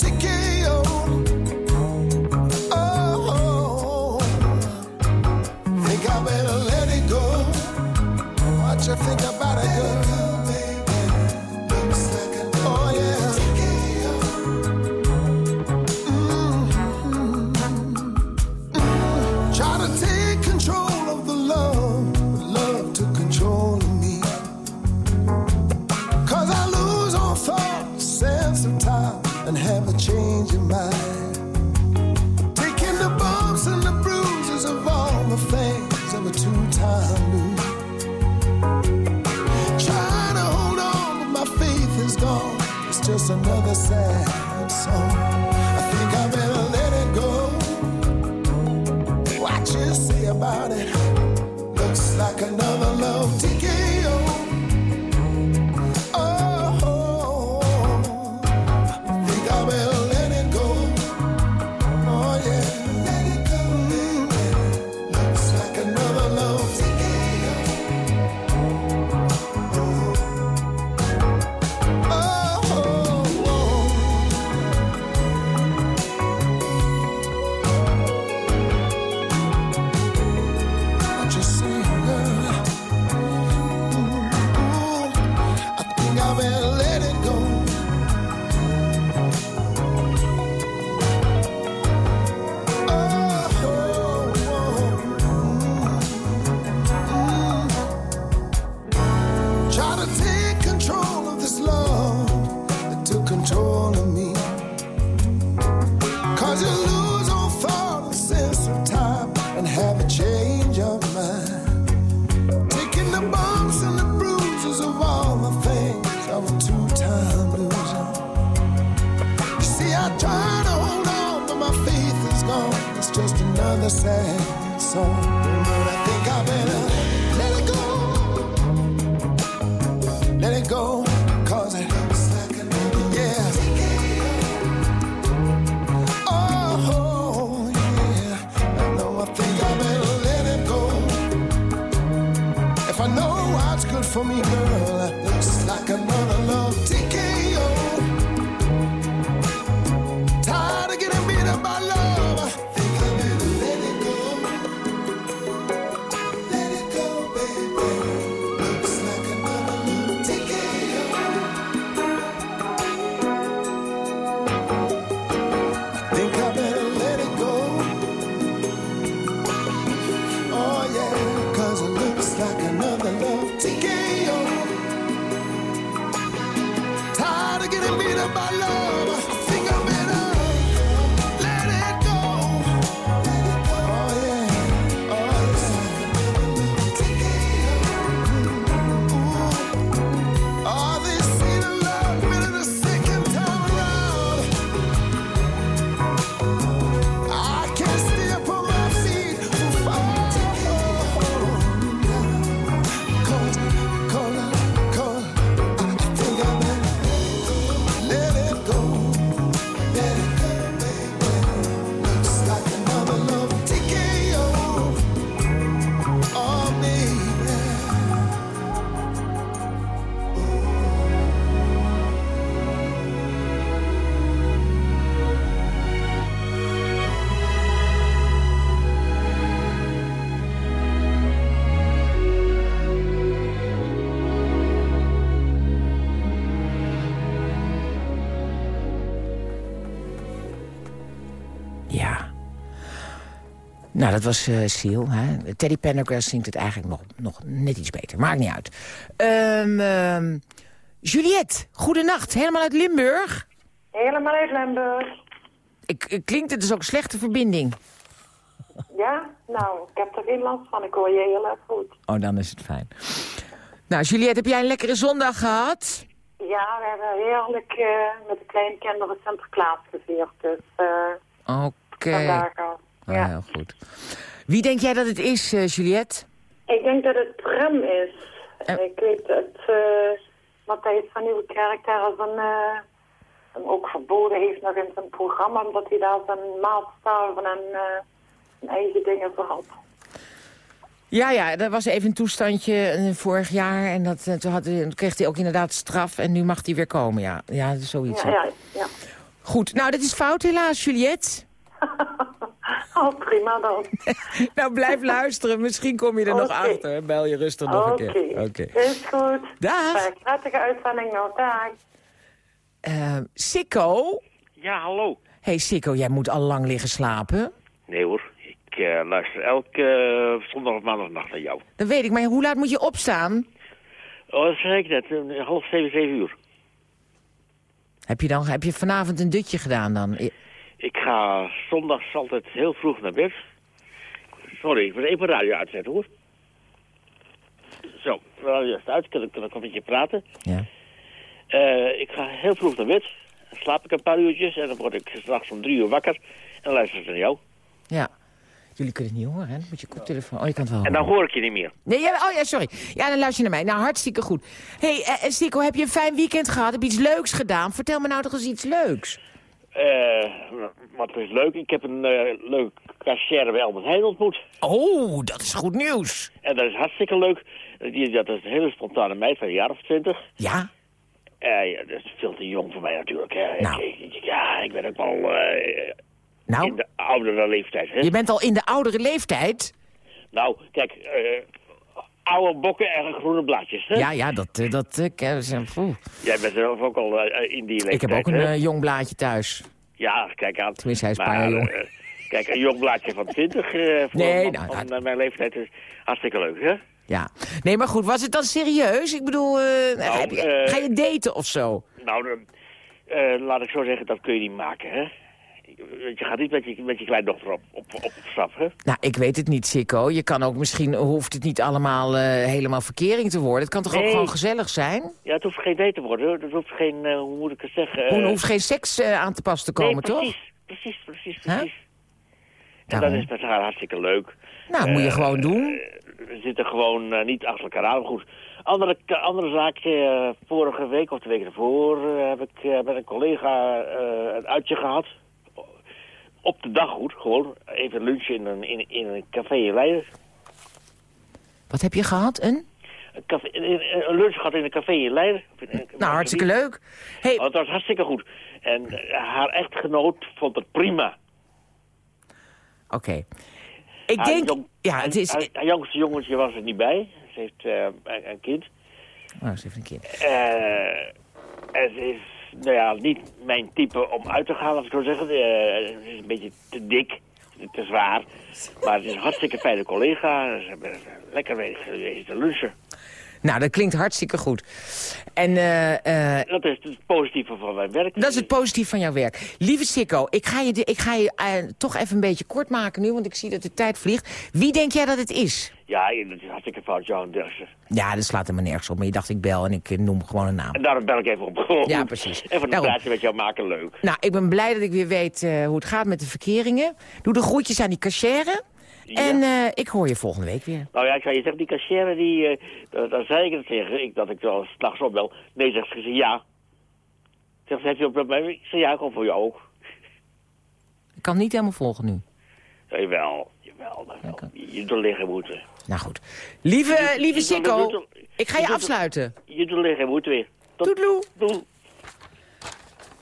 [SPEAKER 6] Nou, dat was eh Seal. Hè? Teddy Pendergrass zingt het eigenlijk nog, nog net iets beter. Maakt niet uit. Ehm ehm, Juliette, goedenacht. Helemaal uit Limburg.
[SPEAKER 12] Helemaal uit Limburg.
[SPEAKER 6] Ik, ik- klinkt het dus ook slechte verbinding?
[SPEAKER 12] Ja, nou, ik heb er geen last van. Ik hoor je heel erg goed.
[SPEAKER 6] Oh, dan is het fijn. Nou, Juliette, heb jij een lekkere zondag gehad?
[SPEAKER 12] Ja, we hebben heerlijk eh, met de kleine kinderen Sinterklaas gevierd. Dus eh
[SPEAKER 6] Oké.
[SPEAKER 12] vandaag al.
[SPEAKER 6] Ah,
[SPEAKER 12] Ja.
[SPEAKER 6] heel goed. Wie denk jij dat het is, eh, Juliette?
[SPEAKER 12] Ik denk dat het Prem is. Ik weet het, uh, Matthijs van Nieuwekerk daar als een, eh, hem ook verboden heeft nog in zijn programma, omdat hij daar zijn maatstaven en eh, zijn eigen dingen voor had.
[SPEAKER 6] Ja, ja, er was even een toestandje vorig jaar. En dat, eh, toen, had, toen kreeg hij ook inderdaad straf. En nu mag hij weer komen, ja. Ja, dat zoiets.
[SPEAKER 12] Ja, ja, ja.
[SPEAKER 6] Goed, nou, dat is fout helaas, Juliette.
[SPEAKER 12] Oh, prima dan.
[SPEAKER 6] nou, blijf luisteren. Misschien kom je er nog
[SPEAKER 12] Oké.
[SPEAKER 6] achter. Bel je rustig nog een
[SPEAKER 12] Oké,
[SPEAKER 6] keer. Oké.
[SPEAKER 12] is goed.
[SPEAKER 6] Dag.
[SPEAKER 12] Prettige uitzending nog, dag.
[SPEAKER 6] Eh, Sikko?
[SPEAKER 13] Ja, hallo.
[SPEAKER 6] hey, Sikko, jij moet al lang liggen slapen.
[SPEAKER 13] Nee hoor, ik eh, luister elke eh, zondag of maandagnacht naar jou.
[SPEAKER 6] Dat weet ik, maar hoe laat moet je opstaan?
[SPEAKER 13] Oh, dat zei ik net, half zeven, zeven uur.
[SPEAKER 6] Heb je, dan, heb je vanavond een dutje gedaan dan?
[SPEAKER 13] Ik ga zondags altijd heel vroeg naar bed. Sorry, ik moet even de radio uitzetten hoor. Zo, radio is uit, kan ik, kan ik een beetje praten.
[SPEAKER 6] Ja.
[SPEAKER 13] Eh, ik ga heel vroeg naar bed. Dan slaap ik een paar uurtjes en dan word ik straks om drie uur wakker. En dan luister ik naar jou.
[SPEAKER 6] Ja. Jullie kunnen het niet horen, hè? Dan moet je koptelefoon... Oh, je kan het wel
[SPEAKER 13] En dan hoor ik je niet meer.
[SPEAKER 6] Nee, ja, oh ja, sorry. Ja, dan luister je naar mij. Nou, hartstikke goed. Hé, hey, Stico, heb je een fijn weekend gehad? Heb je iets leuks gedaan? Vertel me nou toch eens iets leuks.
[SPEAKER 13] Eh, wat is leuk. Ik heb een eh leuk cashier bij Albert Heijn ontmoet.
[SPEAKER 6] Oh, dat is goed nieuws.
[SPEAKER 13] En dat is hartstikke leuk. Die, dat is een hele spontane meid van een jaar of twintig.
[SPEAKER 6] Ja?
[SPEAKER 13] Eh, ja, dat is veel te jong voor mij natuurlijk. Hè.
[SPEAKER 6] Nou.
[SPEAKER 13] Ik, ik- ja, ik ben ook eh,
[SPEAKER 6] Nou?
[SPEAKER 13] in de oudere leeftijd. Hè?
[SPEAKER 6] Je bent al in de oudere leeftijd?
[SPEAKER 13] Nou, kijk, eh, oude bokken en groene blaadjes. Hè?
[SPEAKER 6] Ja, ja, dat... eh, dat eh, eh.
[SPEAKER 13] Jij bent zelf ook al in die leeftijd.
[SPEAKER 6] Ik heb ook een jong blaadje thuis.
[SPEAKER 13] Ja, kijk aan.
[SPEAKER 6] Tenminste, hij is
[SPEAKER 13] Maar,
[SPEAKER 6] jong.
[SPEAKER 13] kijk, een jong blaadje van 20 eh voor
[SPEAKER 6] Nee,
[SPEAKER 13] man
[SPEAKER 6] nou,
[SPEAKER 13] van eh, mijn leeftijd is hartstikke leuk, hè?
[SPEAKER 6] Ja. Nee, maar goed, was het dan serieus? Ik bedoel, eh,
[SPEAKER 13] Nou,
[SPEAKER 6] je- ga je daten of zo?
[SPEAKER 13] Nou, laat ik zo zeggen, dat kun je niet maken, hè? Je gaat niet met je, met je kleindochter op, op, op stap, hè?
[SPEAKER 6] Nou, ik weet het niet, Sikko. Je kan ook misschien, hoeft het niet allemaal eh, helemaal verkering te worden. Het kan toch ook gewoon gezellig zijn?
[SPEAKER 13] Ja, het hoeft geen date te worden. Het hoeft geen, eh, hoe moet ik het zeggen...
[SPEAKER 6] Er
[SPEAKER 13] eh,
[SPEAKER 6] hoeft geen seks aan te pas te
[SPEAKER 13] nee,
[SPEAKER 6] komen,
[SPEAKER 13] precies,
[SPEAKER 6] toch?
[SPEAKER 13] Precies, precies, precies. En
[SPEAKER 6] Daarom.
[SPEAKER 13] dat is met haar hartstikke leuk.
[SPEAKER 6] Nou, moet je gewoon doen.
[SPEAKER 13] We zitten gewoon niet achter elkaar aan. Goed. Andere, andere zaak, vorige week of de week ervoor heb ik met een collega een uitje gehad. Op de dag goed, gewoon. Even lunchen in een, in, in een café in Leiden.
[SPEAKER 6] Wat heb je gehad? Een?
[SPEAKER 13] Een, café, een, een lunch gehad in een café in Leiden.
[SPEAKER 6] Nou, hartstikke leuk. Hey.
[SPEAKER 13] Oh, het was hartstikke goed. En eh, haar echtgenoot vond het prima.
[SPEAKER 6] Oké. Ik
[SPEAKER 13] Haar
[SPEAKER 6] denk...
[SPEAKER 13] jong-
[SPEAKER 6] ja, het is...
[SPEAKER 13] Haar, haar jongste jongetje was er niet bij. Ze heeft eh, een, een kind.
[SPEAKER 6] Oh, eens even een keer.
[SPEAKER 13] Eh, het is nou ja, niet mijn type om uit te gaan, als ik zo zeggen. Eh, het is een beetje te dik, te zwaar. Maar het is een hartstikke fijne collega. Ze hebben lekker geweest te lunchen.
[SPEAKER 6] Nou, dat klinkt hartstikke goed. En eh, eh,
[SPEAKER 13] Dat is het positieve van mijn werk.
[SPEAKER 6] dat is het positief van jouw werk. Lieve Sikko, ik ga je, ik ga je eh, toch even een beetje kort maken nu, want ik zie dat de tijd vliegt. Wie denk jij dat het is?
[SPEAKER 13] Ja, dat is hartstikke fout, Johan Derksen.
[SPEAKER 6] Ja, dat slaat helemaal nergens op. Maar je dacht, ik bel en ik noem gewoon een naam.
[SPEAKER 13] En daarom bel ik even op. Gewoon.
[SPEAKER 6] Ja, precies.
[SPEAKER 13] Even een
[SPEAKER 6] Daarom.
[SPEAKER 13] praatje met jou maken, leuk.
[SPEAKER 6] Nou, ik ben blij dat ik weer weet hoe het gaat met de verkeringen. Doe de groetjes aan die cachère. En eh, ik hoor je volgende week weer.
[SPEAKER 13] Nou ja, ik zou je zeggen, die cashier, die, eh, daar, zei ik het tegen, ik, dat ik wel s'nachts opbel. Nee, zegt ze, ja. Ik Zeg, heb je op mij? Ik zeg, ja, gewoon voor jou ook.
[SPEAKER 6] Ik kan niet helemaal volgen nu.
[SPEAKER 13] Jawel, jawel, jawel. Je, doet liggen moeten.
[SPEAKER 6] Nou goed. Lieve, lieve Sikko, ik ga
[SPEAKER 13] je
[SPEAKER 6] afsluiten.
[SPEAKER 13] Je doet liggen moeten weer. Tot,
[SPEAKER 6] Toedeloe.
[SPEAKER 13] Doei.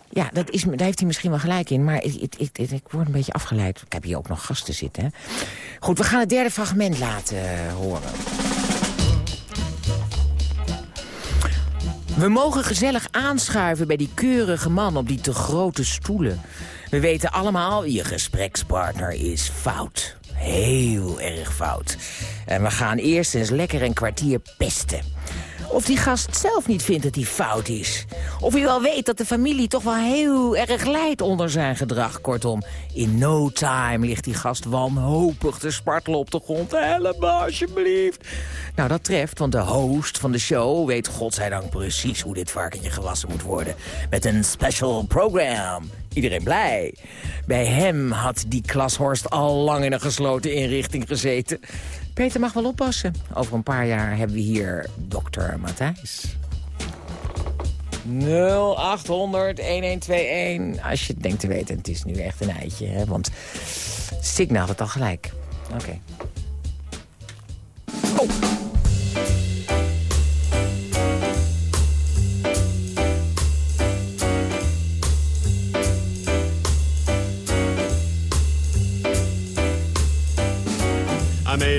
[SPEAKER 6] Ja, dat is, daar heeft hij misschien wel gelijk in, maar ik, ik, ik, word een beetje afgeleid. Ik heb hier ook nog gasten zitten. Hè? Goed, we gaan het derde fragment laten horen. We mogen gezellig aanschuiven bij die keurige man op die te grote stoelen. We weten allemaal, je gesprekspartner is fout. Heel erg fout. En we gaan eerst eens lekker een kwartier pesten. Of die gast zelf niet vindt dat hij fout is. Of hij wel weet dat de familie toch wel heel erg lijdt onder zijn gedrag. Kortom, in no time ligt die gast wanhopig te spartelen op de grond. Help me alsjeblieft. Nou, dat treft, want de host van de show weet godzijdank precies hoe dit varkentje gewassen moet worden. Met een special program. Iedereen blij. Bij hem had die klashorst al lang in een gesloten inrichting gezeten. Peter mag wel oppassen. Over een paar jaar hebben we hier dokter Matthijs. 0800 1121. Als je het denkt te weten, het is nu echt een eitje. Hè? Want Signa had het al gelijk. Oké.
[SPEAKER 14] I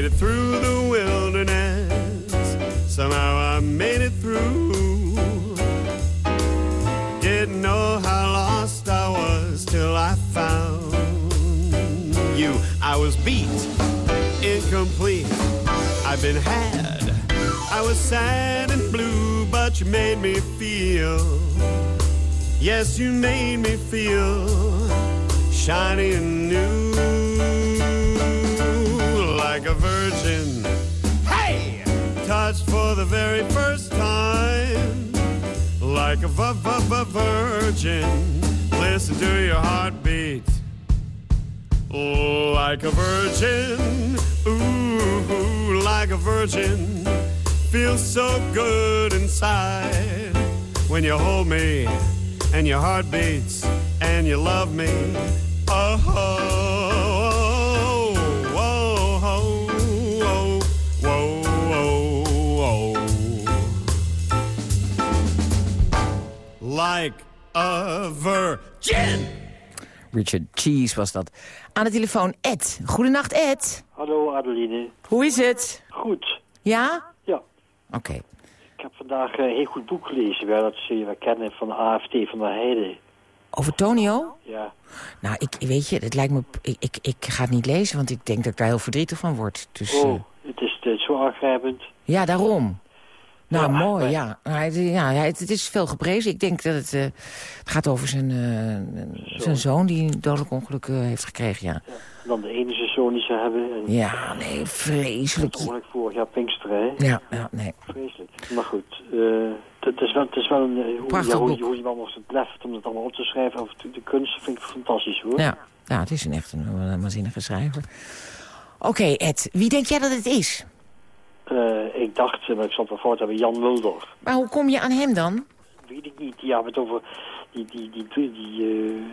[SPEAKER 14] made it through the wilderness. Somehow I made it through. Didn't know how lost I was till I found you. I was beat, incomplete. I've been had. I was sad and blue, but you made me feel. Yes, you made me feel shiny and new like a virgin. Hey! Touched for the very first time. Like a v- v- v- virgin. Listen to your heartbeat. Like a virgin, ooh, like a virgin. Feels so good inside when you hold me and your heart beats and you love me. Oh, oh, Like a virgin.
[SPEAKER 6] Richard Cheese was dat. Aan de telefoon Ed. Goedenacht Ed.
[SPEAKER 15] Hallo Adeline.
[SPEAKER 6] Hoe is het?
[SPEAKER 15] Goed.
[SPEAKER 6] Ja?
[SPEAKER 15] Ja.
[SPEAKER 6] Oké.
[SPEAKER 15] Ik heb vandaag een heel goed boek gelezen. Waar dat ze we kennen van de AFT van de Heide.
[SPEAKER 6] Over Tonio?
[SPEAKER 15] Ja.
[SPEAKER 6] Nou, ik, weet je, het lijkt me... Ik, ik, ik ga het niet lezen, want ik denk dat ik daar heel verdrietig van word. Dus,
[SPEAKER 15] oh,
[SPEAKER 6] eh,
[SPEAKER 15] het is het is zo aangrijpend.
[SPEAKER 6] ja, daarom. Nou, mooi, ja. Het, ja het, het is veel geprezen. Ik denk dat het, eh, gaat over zijn, eh, zijn zoon die een dodelijk ongeluk eh, heeft gekregen, ja.
[SPEAKER 15] En dan de enige zoon die ze hebben. En
[SPEAKER 6] Ja, nee, vreselijk.
[SPEAKER 15] Het ongeluk vorig jaar Pinksteren, hè?
[SPEAKER 6] Ja, ja, nee.
[SPEAKER 15] Vreselijk. Maar goed, het is wel, het is wel een... Hoe,
[SPEAKER 6] Prachtig
[SPEAKER 15] ja, hoe, hoe iemand nog het left om het allemaal op te schrijven. Of de, de kunst vind ik fantastisch, hoor.
[SPEAKER 6] Ja, ja het is een echt een, een waanzinnige schrijver. Oké, Ed, wie denk jij dat het is?
[SPEAKER 15] Eh, ik dacht, eh, maar ik zal het wel voort hebben, Jan Mulder.
[SPEAKER 6] Maar hoe kom je aan hem dan?
[SPEAKER 15] weet ik niet. Die hebben het over die, die, die, die, die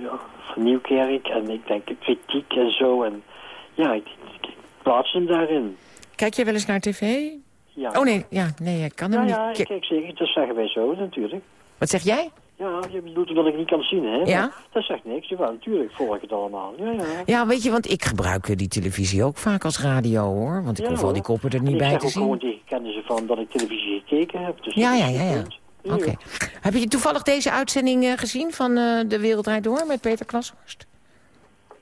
[SPEAKER 15] eh, van Nieuwkerk en ik denk kritiek en zo. En ja, ik, ik plaats hem daarin.
[SPEAKER 6] Kijk jij wel eens naar tv?
[SPEAKER 15] Ja.
[SPEAKER 6] Oh nee, ja, nee, ik kan hem
[SPEAKER 15] Ja,
[SPEAKER 6] niet.
[SPEAKER 15] ja,
[SPEAKER 6] Ki-
[SPEAKER 15] kijk zeker. Dat zeggen wij zo natuurlijk.
[SPEAKER 6] Wat zeg jij?
[SPEAKER 15] Ja, je bedoelt dat ik niet kan zien, hè?
[SPEAKER 6] Ja?
[SPEAKER 15] Maar Dat zegt niks. Ja, natuurlijk volg ik het allemaal. Ja, ja.
[SPEAKER 6] Ja, weet je, want ik gebruik eh, die televisie ook vaak als radio, hoor. Want ik
[SPEAKER 15] Ja,
[SPEAKER 6] hoef al die koppen er niet
[SPEAKER 15] ik
[SPEAKER 6] bij
[SPEAKER 15] zeg
[SPEAKER 6] te
[SPEAKER 15] ook gewoon
[SPEAKER 6] zien.
[SPEAKER 15] tegen kennissen van dat ik televisie gekeken heb. Dus
[SPEAKER 6] Ja, ja, ja, ja. Oké. Heb je toevallig deze uitzending eh, gezien van eh, De Wereld Draait Door met Peter Klashorst?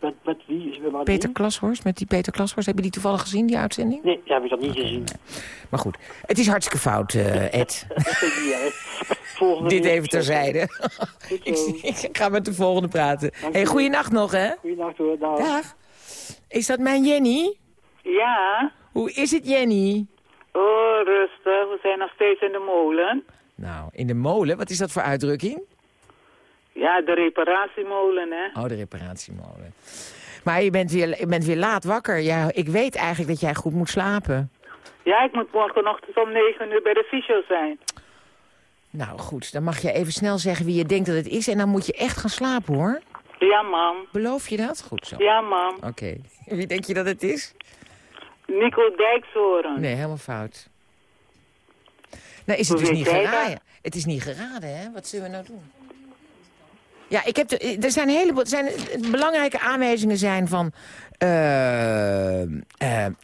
[SPEAKER 15] Met, met wie? Met
[SPEAKER 6] Peter? Klashorst, met die Peter Klashorst. Heb je die toevallig gezien, die uitzending?
[SPEAKER 15] Nee, heb ik dat niet gezien.
[SPEAKER 6] Maar goed, het is hartstikke fout, eh, Ed.
[SPEAKER 15] Ja,
[SPEAKER 6] Dit even terzijde. ik, ik ga met de volgende praten. hey, goeienacht nog, hè?
[SPEAKER 15] Goeienacht hoor, dag.
[SPEAKER 6] Dag. Is dat mijn Jenny?
[SPEAKER 16] Ja.
[SPEAKER 6] Hoe is het, Jenny?
[SPEAKER 16] Oh, rustig. We zijn nog steeds in de molen.
[SPEAKER 6] Nou, in de molen, wat is dat voor uitdrukking?
[SPEAKER 16] Ja, de reparatiemolen, hè.
[SPEAKER 6] Oh, de reparatiemolen. Maar je bent weer, je bent weer laat wakker. Ja, ik weet eigenlijk dat jij goed moet slapen.
[SPEAKER 16] Ja, ik moet morgenochtend om 9 uur bij de fysio zijn.
[SPEAKER 6] Nou goed, dan mag je even snel zeggen wie je denkt dat het is... en dan moet je echt gaan slapen, hoor.
[SPEAKER 16] Ja, mam.
[SPEAKER 6] Beloof je dat? Goed zo.
[SPEAKER 16] Ja, mam.
[SPEAKER 6] Oké. Wie denk je dat het is?
[SPEAKER 16] Nico Dijkshoorn.
[SPEAKER 6] Nee, helemaal fout. Nou, is het
[SPEAKER 16] Hoe
[SPEAKER 6] dus niet geraden. Het is niet geraden, hè? Wat zullen we nou doen? Ja, ik heb de, er zijn een heleboel zijn belangrijke aanwijzingen zijn van... eh, eh,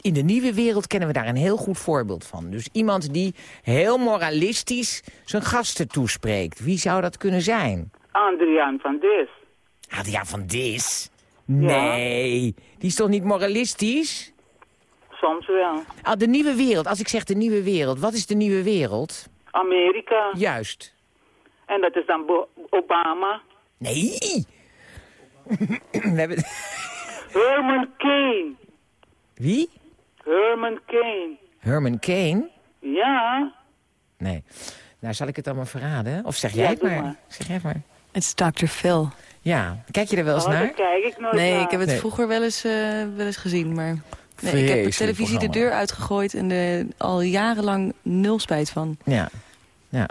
[SPEAKER 6] in de nieuwe wereld kennen we daar een heel goed voorbeeld van. Dus iemand die heel moralistisch zijn gasten toespreekt. Wie zou dat kunnen zijn?
[SPEAKER 16] Adriaan van Dis.
[SPEAKER 6] Adriaan van Dis? Nee, die is toch niet moralistisch?
[SPEAKER 16] Soms wel.
[SPEAKER 6] Ah, de nieuwe wereld, als ik zeg de nieuwe wereld, wat is de nieuwe wereld?
[SPEAKER 16] Amerika.
[SPEAKER 6] Juist.
[SPEAKER 16] En dat is dan Bo- Obama.
[SPEAKER 6] Nee. We hebben...
[SPEAKER 16] Herman Cain.
[SPEAKER 6] Wie?
[SPEAKER 16] Herman Cain.
[SPEAKER 6] Herman Cain?
[SPEAKER 16] Ja.
[SPEAKER 6] Nee. Nou, zal ik het dan maar verraden? Of zeg
[SPEAKER 16] Ja,
[SPEAKER 6] jij het maar?
[SPEAKER 16] maar.
[SPEAKER 6] Zeg jij het maar.
[SPEAKER 5] Het is Dr. Phil.
[SPEAKER 6] Ja. Kijk je er wel eens
[SPEAKER 16] Oh,
[SPEAKER 6] naar?
[SPEAKER 16] kijk ik nooit
[SPEAKER 5] Nee,
[SPEAKER 16] naar.
[SPEAKER 5] ik heb het
[SPEAKER 6] Nee.
[SPEAKER 5] vroeger wel eens, eh, wel eens gezien, maar... Nee, ik heb de televisie de deur uitgegooid en er al jarenlang nul spijt van.
[SPEAKER 6] Ja. ja.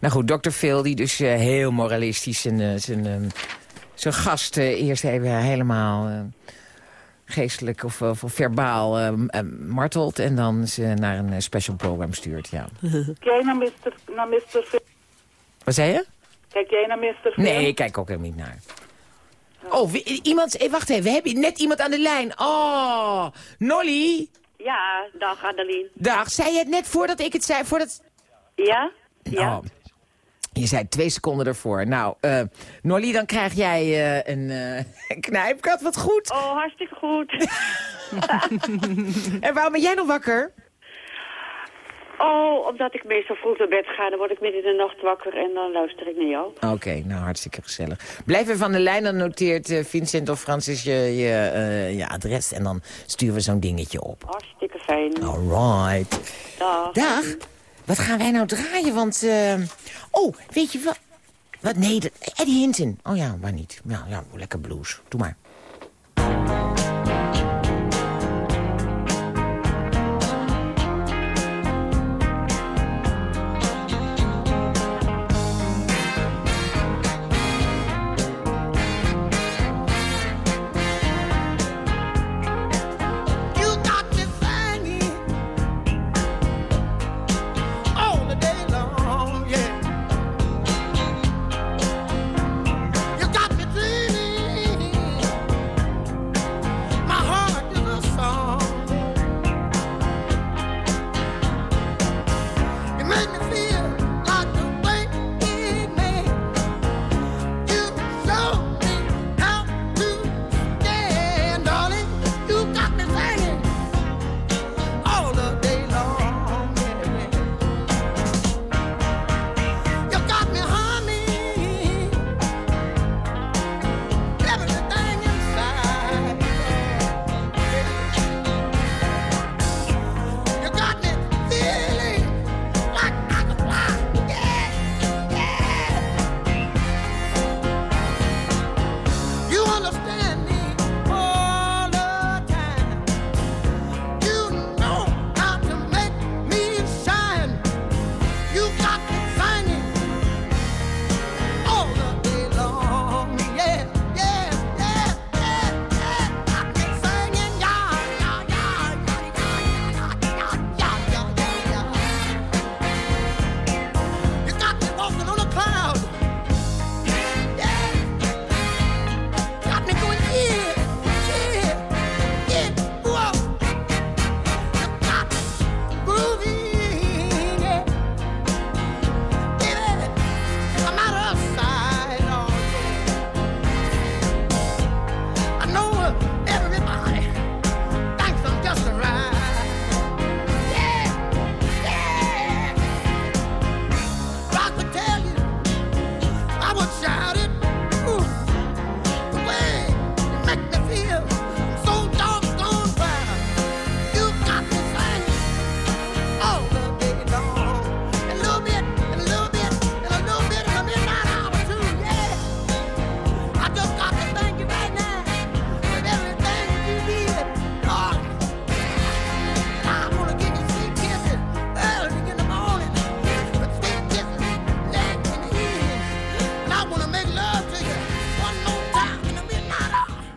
[SPEAKER 6] Nou goed, Dr. Phil, die dus eh, heel moralistisch zijn, eh, zijn, ehm, zijn gast eh, eerst even helemaal eh, geestelijk of, of verbaal eh, m- eh, martelt... en dan ze naar een special program stuurt, ja.
[SPEAKER 16] Kijk jij naar Mr. Naar Mr. Phil?
[SPEAKER 6] Wat zei je?
[SPEAKER 16] Kijk jij naar Mr. Phil?
[SPEAKER 6] Nee, ik kijk ook helemaal niet naar. Oh, iemand... wacht even, we hebben net iemand aan de lijn. Oh, Nolly.
[SPEAKER 17] Ja, dag Adeline.
[SPEAKER 6] Dag, zei je het net voordat ik het zei? Voordat...
[SPEAKER 17] Ja? Ja.
[SPEAKER 6] Oh, je zei twee seconden ervoor. Nou, Nolly, dan krijg jij eh, een eh, knijpkat. Wat goed.
[SPEAKER 17] Oh, hartstikke goed.
[SPEAKER 6] en waarom ben jij nog wakker?
[SPEAKER 17] Oh, omdat ik meestal vroeg naar bed ga, dan word ik midden in de nacht wakker en dan luister ik naar jou.
[SPEAKER 6] Oké, nou hartstikke gezellig. Blijf even aan de lijn, dan noteert Vincent of Francis je, je, je adres... en dan sturen we zo'n dingetje op.
[SPEAKER 17] Hartstikke fijn.
[SPEAKER 6] Alright.
[SPEAKER 17] Dag.
[SPEAKER 6] Dag. Wat gaan wij nou draaien? Want, eh, oh, weet je wat? Wat? Nee, Eddie Hinton. Oh ja, waar niet? Ja, ja, lekker blues. Doe maar.